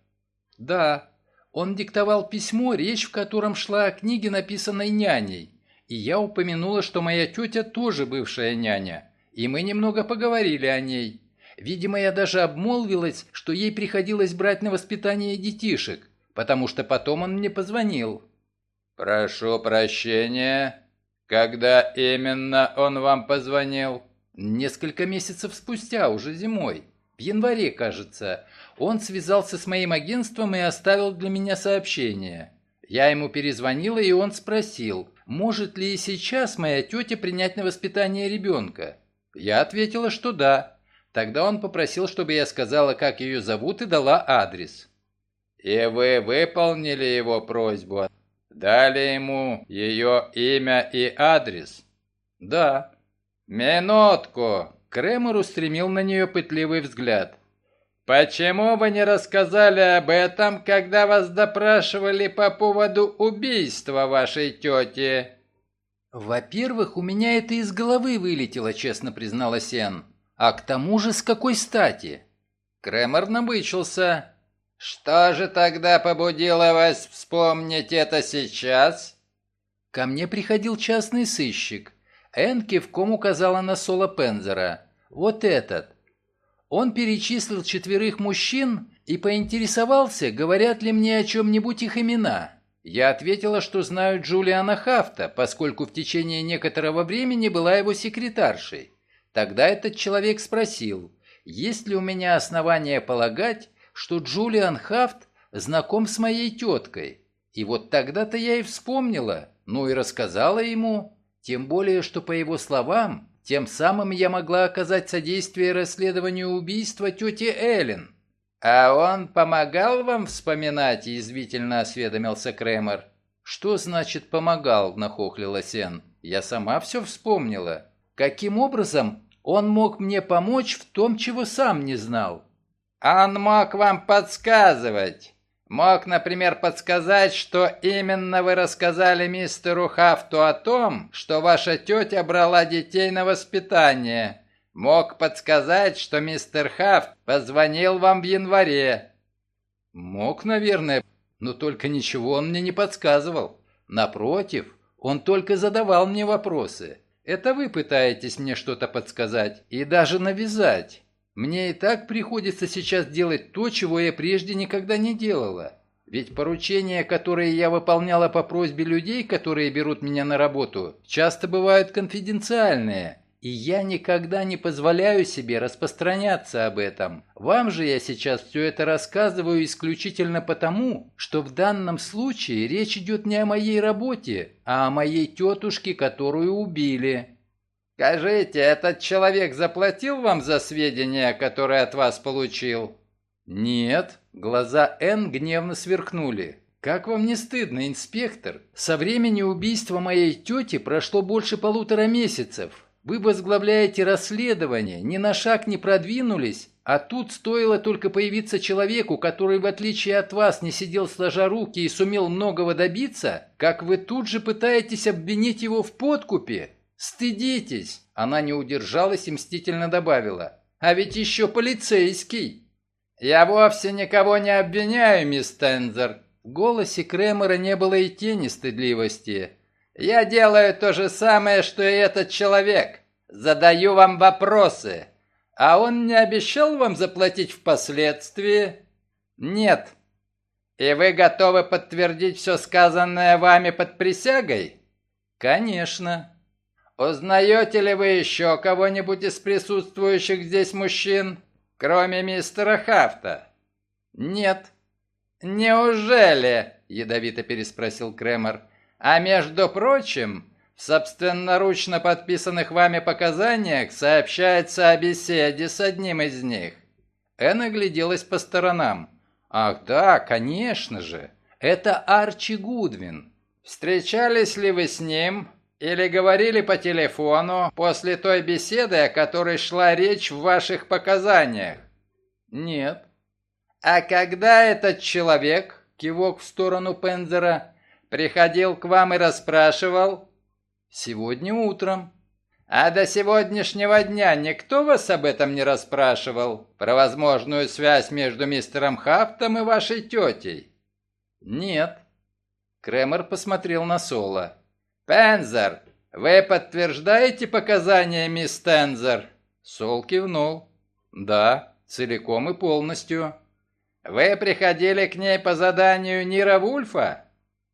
Да, он диктовал письмо, речь в котором шла о книге, написанной няней. И я упомянула, что моя тетя тоже бывшая няня. И мы немного поговорили о ней. Видимо, я даже обмолвилась, что ей приходилось брать на воспитание детишек, потому что потом он мне позвонил. «Прошу прощения. Когда именно он вам позвонил?» «Несколько месяцев спустя, уже зимой. В январе, кажется. Он связался с моим агентством и оставил для меня сообщение. Я ему перезвонила, и он спросил, может ли и сейчас моя тетя принять на воспитание ребенка. Я ответила, что да. Тогда он попросил, чтобы я сказала, как ее зовут, и дала адрес. «И вы выполнили его просьбу? Дали ему ее имя и адрес?» «Да». «Минутку!» Кремер устремил на нее пытливый взгляд. «Почему вы не рассказали об этом, когда вас допрашивали по поводу убийства вашей тети?» «Во-первых, у меня это из головы вылетело», — честно призналась Энн. «А к тому же с какой стати?» Кремер набычился. «Что же тогда побудило вас вспомнить это сейчас?» Ко мне приходил частный сыщик. Энн кивком указала на Соло Пензера. «Вот этот. Он перечислил четверых мужчин и поинтересовался, говорят ли мне о чем-нибудь их имена. Я ответила, что знаю Джулиана Хафта, поскольку в течение некоторого времени была его секретаршей. Тогда этот человек спросил, есть ли у меня основания полагать, что Джулиан Хафт знаком с моей теткой. И вот тогда-то я и вспомнила, ну и рассказала ему, тем более, что по его словам, тем самым я могла оказать содействие расследованию убийства тети Эллен. «А он помогал вам вспоминать?» – язвительно осведомился Кремер. «Что значит «помогал»?» – нахохлилась Энн. «Я сама все вспомнила. Каким образом он мог мне помочь в том, чего сам не знал?» «Он мог вам подсказывать. Мог, например, подсказать, что именно вы рассказали мистеру Хафту о том, что ваша тетя брала детей на воспитание. Мог подсказать, что мистер Хафт позвонил вам в январе. Мог, наверное, но только ничего он мне не подсказывал. Напротив, он только задавал мне вопросы. Это вы пытаетесь мне что-то подсказать и даже навязать. Мне и так приходится сейчас делать то, чего я прежде никогда не делала. Ведь поручения, которые я выполняла по просьбе людей, которые берут меня на работу, часто бывают конфиденциальные, и я никогда не позволяю себе распространяться об этом. Вам же я сейчас все это рассказываю исключительно потому, что в данном случае речь идет не о моей работе, а о моей тетушке, которую убили. «Скажите, этот человек заплатил вам за сведения, которые от вас получил?» «Нет». Глаза Н гневно сверкнули. «Как вам не стыдно, инспектор? Со времени убийства моей тети прошло больше полутора месяцев. Вы возглавляете расследование, ни на шаг не продвинулись, а тут стоило только появиться человеку, который, в отличие от вас, не сидел сложа руки и сумел многого добиться, как вы тут же пытаетесь обвинить его в подкупе. «Стыдитесь!» Она не удержалась и мстительно добавила. «А ведь еще полицейский!» «Я вовсе никого не обвиняю, мисс Тензер!» В голосе Кремера не было и тени стыдливости. «Я делаю то же самое, что и этот человек. Задаю вам вопросы. А он не обещал вам заплатить впоследствии?» «Нет». «И вы готовы подтвердить все сказанное вами под присягой?» «Конечно». Узнаете ли вы еще кого-нибудь из присутствующих здесь мужчин, кроме мистера Хафта? Нет. Неужели? Ядовито переспросил Кремер. А между прочим, в собственноручно подписанных вами показаниях сообщается о беседе с одним из них. Энн огляделась по сторонам. «Ах да, конечно же, это Арчи Гудвин. Встречались ли вы с ним или говорили по телефону после той беседы, о которой шла речь в ваших показаниях? Нет. А когда этот человек, кивок в сторону Пензера, приходил к вам и расспрашивал? Сегодня утром. А до сегодняшнего дня никто вас об этом не расспрашивал? Про возможную связь между мистером Хафтом и вашей тетей? Нет. Кремер посмотрел на Соло. «Пензер, вы подтверждаете показания мисс Тензер?» Сол кивнул. «Да, целиком и полностью». «Вы приходили к ней по заданию Нира Вульфа?»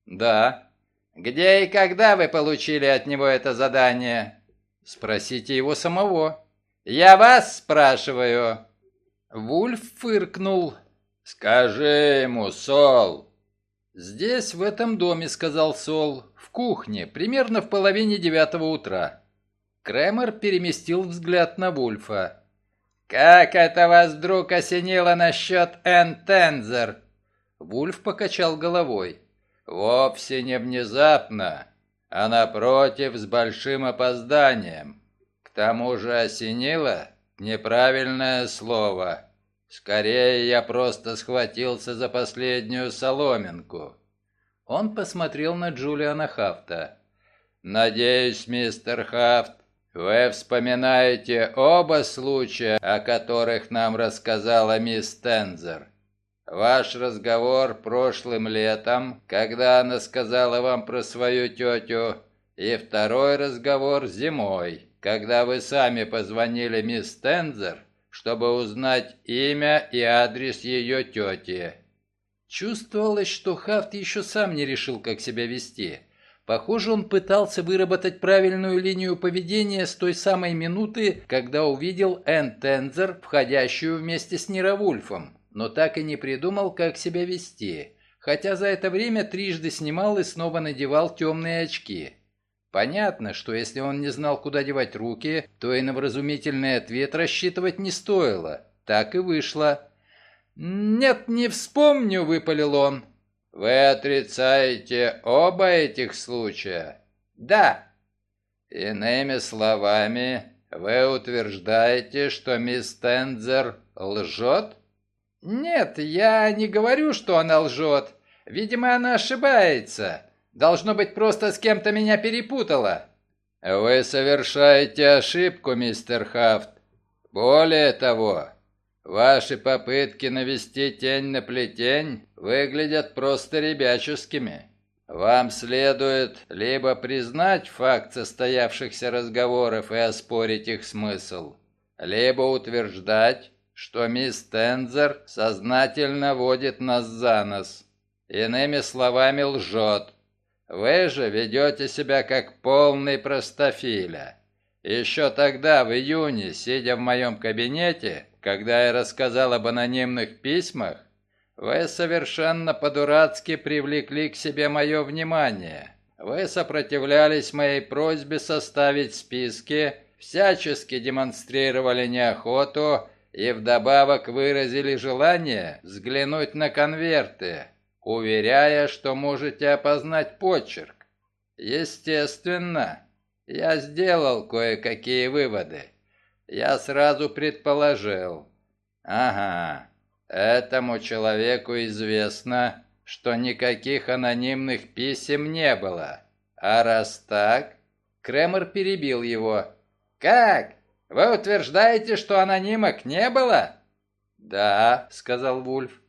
«Да». «Где и когда вы получили от него это задание?» «Спросите его самого». «Я вас спрашиваю». Вульф фыркнул. «Скажи ему, Сол». «Здесь, в этом доме», — сказал Сол в кухне, примерно в половине девятого утра. Кремер переместил взгляд на Вульфа. «Как это вас вдруг осенило насчет Энн Тензер?» Вульф покачал головой. «Вовсе не внезапно, а напротив, с большим опозданием. К тому же осенило неправильное слово. Скорее, я просто схватился за последнюю соломинку. Он посмотрел на Джулиана Хафта. «Надеюсь, мистер Хафт, вы вспоминаете оба случая, о которых нам рассказала мисс Тензер. Ваш разговор прошлым летом, когда она сказала вам про свою тетю, и второй разговор зимой, когда вы сами позвонили мисс Тензер, чтобы узнать имя и адрес ее тети. Чувствовалось, что Хафт еще сам не решил, как себя вести. Похоже, он пытался выработать правильную линию поведения с той самой минуты, когда увидел Энн Тензер, входящую вместе с Нировульфом, но так и не придумал, как себя вести, хотя за это время трижды снимал и снова надевал темные очки. Понятно, что если он не знал, куда девать руки, то и на вразумительный ответ рассчитывать не стоило. Так и вышло. «Нет, не вспомню», — выпалил он. «Вы отрицаете оба этих случая?» «Да». «Иными словами, вы утверждаете, что мисс Тензер лжет?» «Нет, я не говорю, что она лжет. Видимо, она ошибается. Должно быть, просто с кем-то меня перепутала». «Вы совершаете ошибку, мистер Хафт. Более того, Ваши попытки навести тень на плетень выглядят просто ребяческими. Вам следует либо признать факт состоявшихся разговоров и оспорить их смысл, либо утверждать, что мисс Тензер сознательно водит нас за нос. Иными словами, лжет. Вы же ведете себя как полный простофиля. Еще тогда, в июне, сидя в моем кабинете, когда я рассказал об анонимных письмах, вы совершенно по-дурацки привлекли к себе мое внимание. Вы сопротивлялись моей просьбе составить списки, всячески демонстрировали неохоту и вдобавок выразили желание взглянуть на конверты, уверяя, что можете опознать почерк. Естественно, я сделал кое-какие выводы. Я сразу предположил. Ага, этому человеку известно, что никаких анонимных писем не было. А раз так... Кремер перебил его. «Как? Вы утверждаете, что анонимок не было?» «Да», — сказал Вульф.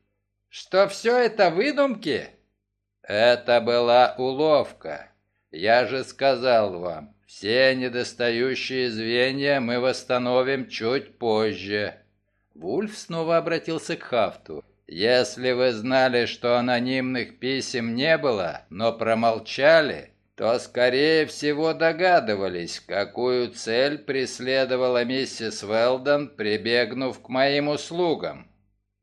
Что все это выдумки? Это была уловка. Я же сказал вам, все недостающие звенья мы восстановим чуть позже. Вульф снова обратился к Хафту. Если вы знали, что анонимных писем не было, но промолчали, то, скорее всего, догадывались, какую цель преследовала миссис Велдон, прибегнув к моим услугам.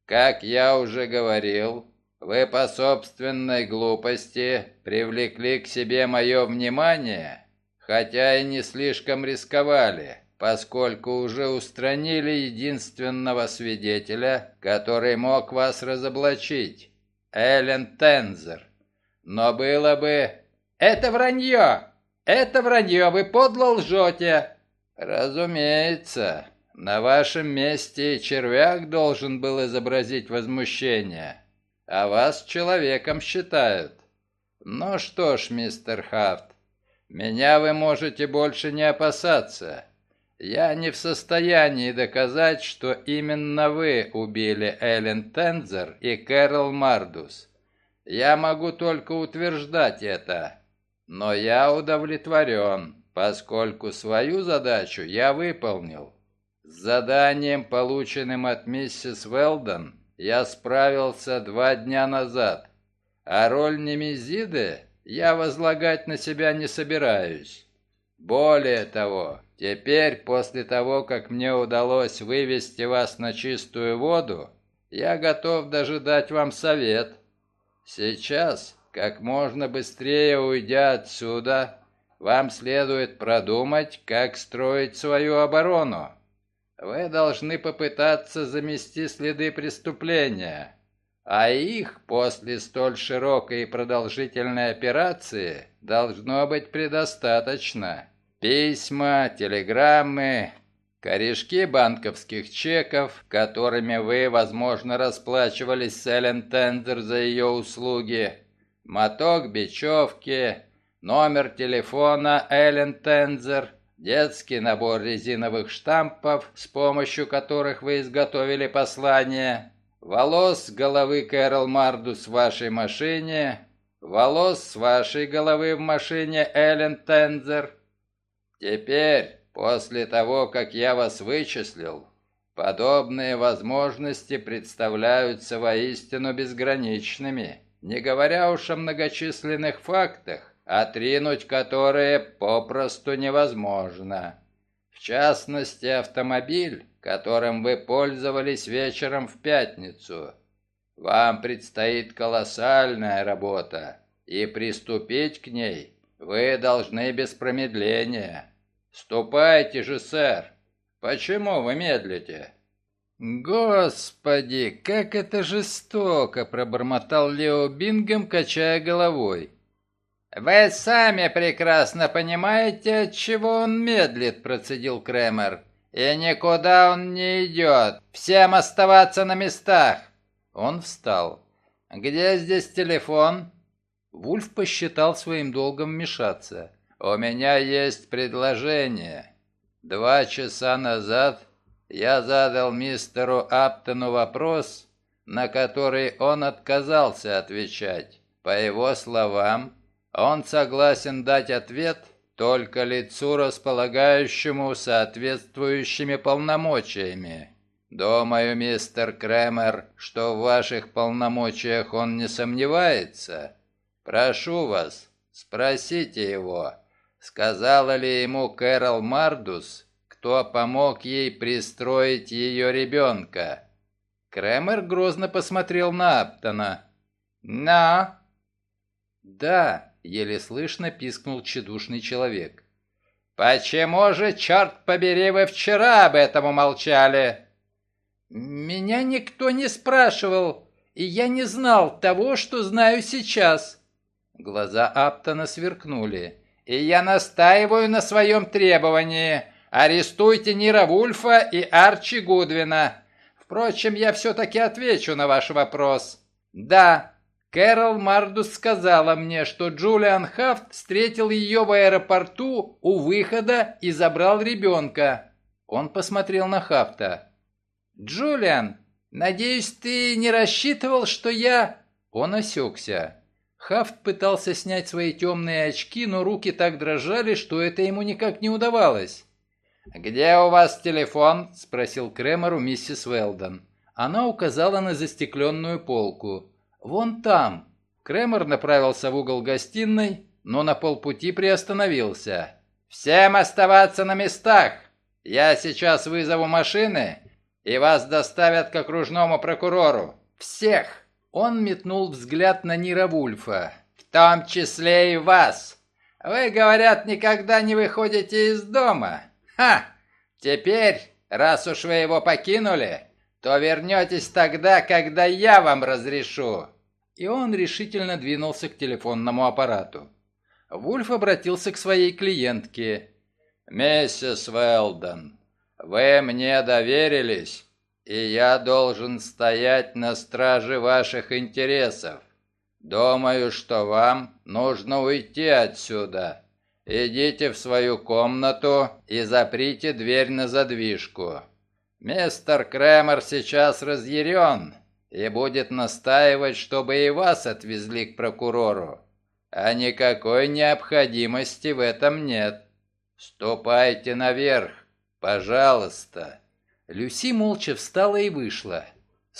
Как я уже говорил, вы по собственной глупости привлекли к себе мое внимание, хотя и не слишком рисковали, поскольку уже устранили единственного свидетеля, который мог вас разоблачить, Эллен Тензер. Но было бы... Это вранье! Это вранье! Вы подло лжете! Разумеется, на вашем месте червяк должен был изобразить возмущение, а вас человеком считают. Ну что ж, мистер Хафт, меня вы можете больше не опасаться. Я не в состоянии доказать, что именно вы убили Эллен Тензер и Кэрол Мардус. Я могу только утверждать это, но я удовлетворен, поскольку свою задачу я выполнил. С заданием, полученным от миссис Велдон, я справился два дня назад, а роль Немезиды я возлагать на себя не собираюсь. Более того, теперь, после того, как мне удалось вывести вас на чистую воду, я готов даже дать вам совет. Сейчас, как можно быстрее уйдя отсюда, вам следует продумать, как строить свою оборону. Вы должны попытаться замести следы преступления, а их после столь широкой и продолжительной операции должно быть предостаточно. Письма, телеграммы, корешки банковских чеков, которыми вы, возможно, расплачивались с Эллен Тендер за ее услуги, моток бечевки, номер телефона Эллен Тензер – детский набор резиновых штампов, с помощью которых вы изготовили послание, волос с головы Кэрол Мардус в вашей машине, волос с вашей головы в машине Эллен Тензер. Теперь, после того, как я вас вычислил, подобные возможности представляются воистину безграничными, не говоря уж о многочисленных фактах, отринуть которые попросту невозможно. В частности, автомобиль, которым вы пользовались вечером в пятницу. Вам предстоит колоссальная работа, и приступить к ней вы должны без промедления. Ступайте же, сэр. Почему вы медлите?» «Господи, как это жестоко!» – пробормотал Лео Бингем, качая головой. «Вы сами прекрасно понимаете, от чего он медлит», — процедил Кремер. «И никуда он не идет. Всем оставаться на местах». Он встал. «Где здесь телефон?» Вульф посчитал своим долгом вмешаться. «У меня есть предложение. Два часа назад я задал мистеру Аптону вопрос, на который он отказался отвечать. По его словам, он согласен дать ответ только лицу, располагающему соответствующими полномочиями. Думаю, мистер Кремер, что в ваших полномочиях он не сомневается. Прошу вас, спросите его, сказала ли ему Кэрол Мардус, кто помог ей пристроить ее ребенка. Кремер грозно посмотрел на Аптона. «На!» «Да», — еле слышно пискнул тщедушный человек. «Почему же, черт побери, вы вчера об этом умолчали?» «Меня никто не спрашивал, и я не знал того, что знаю сейчас». Глаза Аптона сверкнули. «И я настаиваю на своем требовании. Арестуйте Нира Вульфа и Арчи Гудвина. Впрочем, я все-таки отвечу на ваш вопрос. Да, Кэрол Мардус сказала мне, что Джулиан Хафт встретил ее в аэропорту у выхода и забрал ребенка. Он посмотрел на Хафта. «Джулиан, надеюсь, ты не рассчитывал, что я...» Он осекся. Хафт пытался снять свои темные очки, но руки так дрожали, что это ему никак не удавалось. «Где у вас телефон?» – спросил Кремер у миссис Уэлдон. Она указала на застекленную полку. «Вон там». Кремер направился в угол гостиной, но на полпути приостановился. «Всем оставаться на местах! Я сейчас вызову машины, и вас доставят к окружному прокурору. Всех!» Он метнул взгляд на Нира Вульфа. «В том числе и вас! Вы, говорят, никогда не выходите из дома. Ха! Теперь, раз уж вы его покинули, то вернетесь тогда, когда я вам разрешу!» И он решительно двинулся к телефонному аппарату. Вульф обратился к своей клиентке. «Миссис Велдон, вы мне доверились, и я должен стоять на страже ваших интересов. Думаю, что вам нужно уйти отсюда. Идите в свою комнату и заприте дверь на задвижку. Мистер Кремер сейчас разъярен и будет настаивать, чтобы и вас отвезли к прокурору. А никакой необходимости в этом нет. Ступайте наверх, пожалуйста». Люси молча встала и вышла.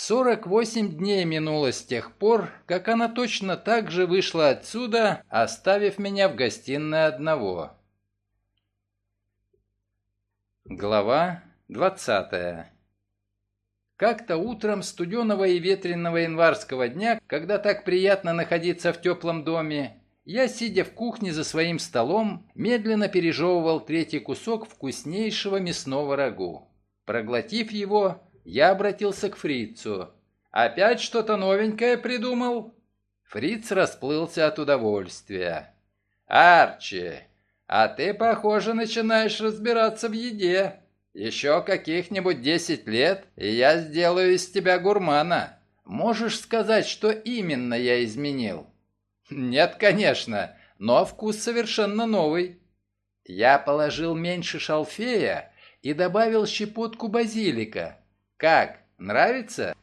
Сорок восемь дней минуло с тех пор, как она точно так же вышла отсюда, оставив меня в гостиной одного. Глава двадцатая Как-то утром студеного и ветреного январского дня, когда так приятно находиться в теплом доме, я, сидя в кухне за своим столом, медленно пережевывал третий кусок вкуснейшего мясного рагу. Проглотив его, я обратился к фрицу. «Опять что-то новенькое придумал?» Фриц расплылся от удовольствия. «Арчи, а ты, похоже, начинаешь разбираться в еде. Еще каких-нибудь десять лет, и я сделаю из тебя гурмана. Можешь сказать, что именно я изменил?» «Нет, конечно, но вкус совершенно новый. Я положил меньше шалфея и добавил щепотку базилика. Как, нравится?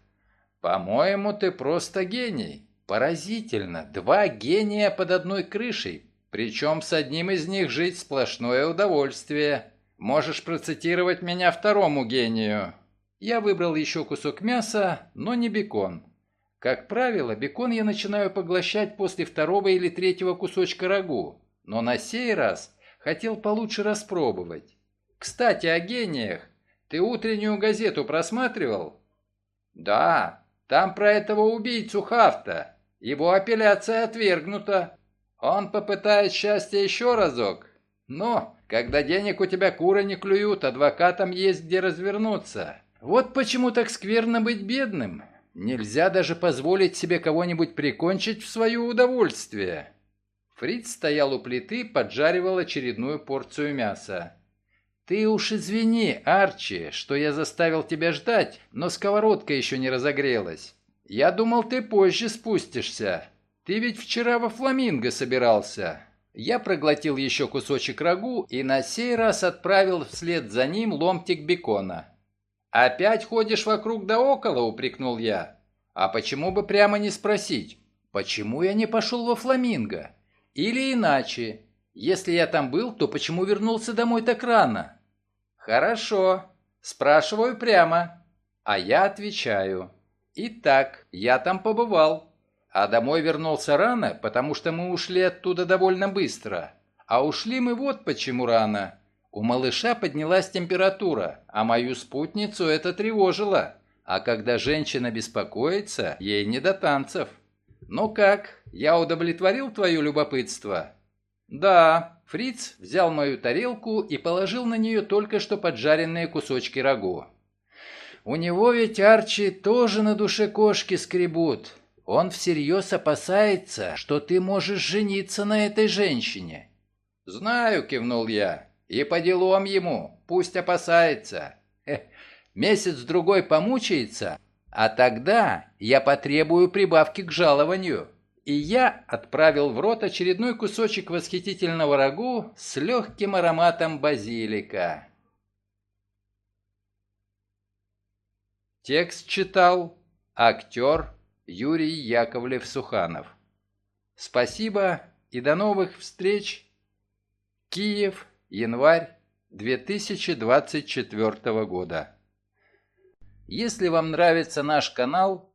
По-моему, ты просто гений. Поразительно, два гения под одной крышей, причем с одним из них жить сплошное удовольствие. Можешь процитировать меня второму гению. Я выбрал еще кусок мяса, но не бекон. Как правило, бекон я начинаю поглощать после второго или третьего кусочка рагу, но на сей раз хотел получше распробовать. Кстати, о гениях. Ты утреннюю газету просматривал? Да, там про этого убийцу Хафта. Его апелляция отвергнута. Он попытает счастье еще разок. Но, когда денег у тебя куры не клюют, адвокатам есть где развернуться. Вот почему так скверно быть бедным. Нельзя даже позволить себе кого-нибудь прикончить в свое удовольствие. Фриц стоял у плиты, поджаривал очередную порцию мяса. «Ты уж извини, Арчи, что я заставил тебя ждать, но сковородка еще не разогрелась. Я думал, ты позже спустишься. Ты ведь вчера во Фламинго собирался». Я проглотил еще кусочек рагу и на сей раз отправил вслед за ним ломтик бекона. «Опять ходишь вокруг да около?» – упрекнул я. «А почему бы прямо не спросить, почему я не пошел во Фламинго? Или иначе, Если я там был, то почему вернулся домой так рано? Хорошо. Спрашиваю прямо. А я отвечаю. Итак, я там побывал. А домой вернулся рано, потому что мы ушли оттуда довольно быстро. А ушли мы вот почему рано. У малыша поднялась температура, а мою спутницу это тревожило. А когда женщина беспокоится, ей не до танцев. Ну как, я удовлетворил твое любопытство? Да, Фриц взял мою тарелку и положил на нее только что поджаренные кусочки рагу. У него ведь Арчи тоже на душе кошки скребут. Он всерьез опасается, что ты можешь жениться на этой женщине. Знаю, кивнул я. И по делам ему, пусть опасается. Месяц-другой помучается, а тогда я потребую прибавки к жалованию. И я отправил в рот очередной кусочек восхитительного рагу с легким ароматом базилика. Текст читал актер Юрий Яковлев-Суханов. Спасибо и до новых встреч. Киев, январь 2024 года. Если вам нравится наш канал,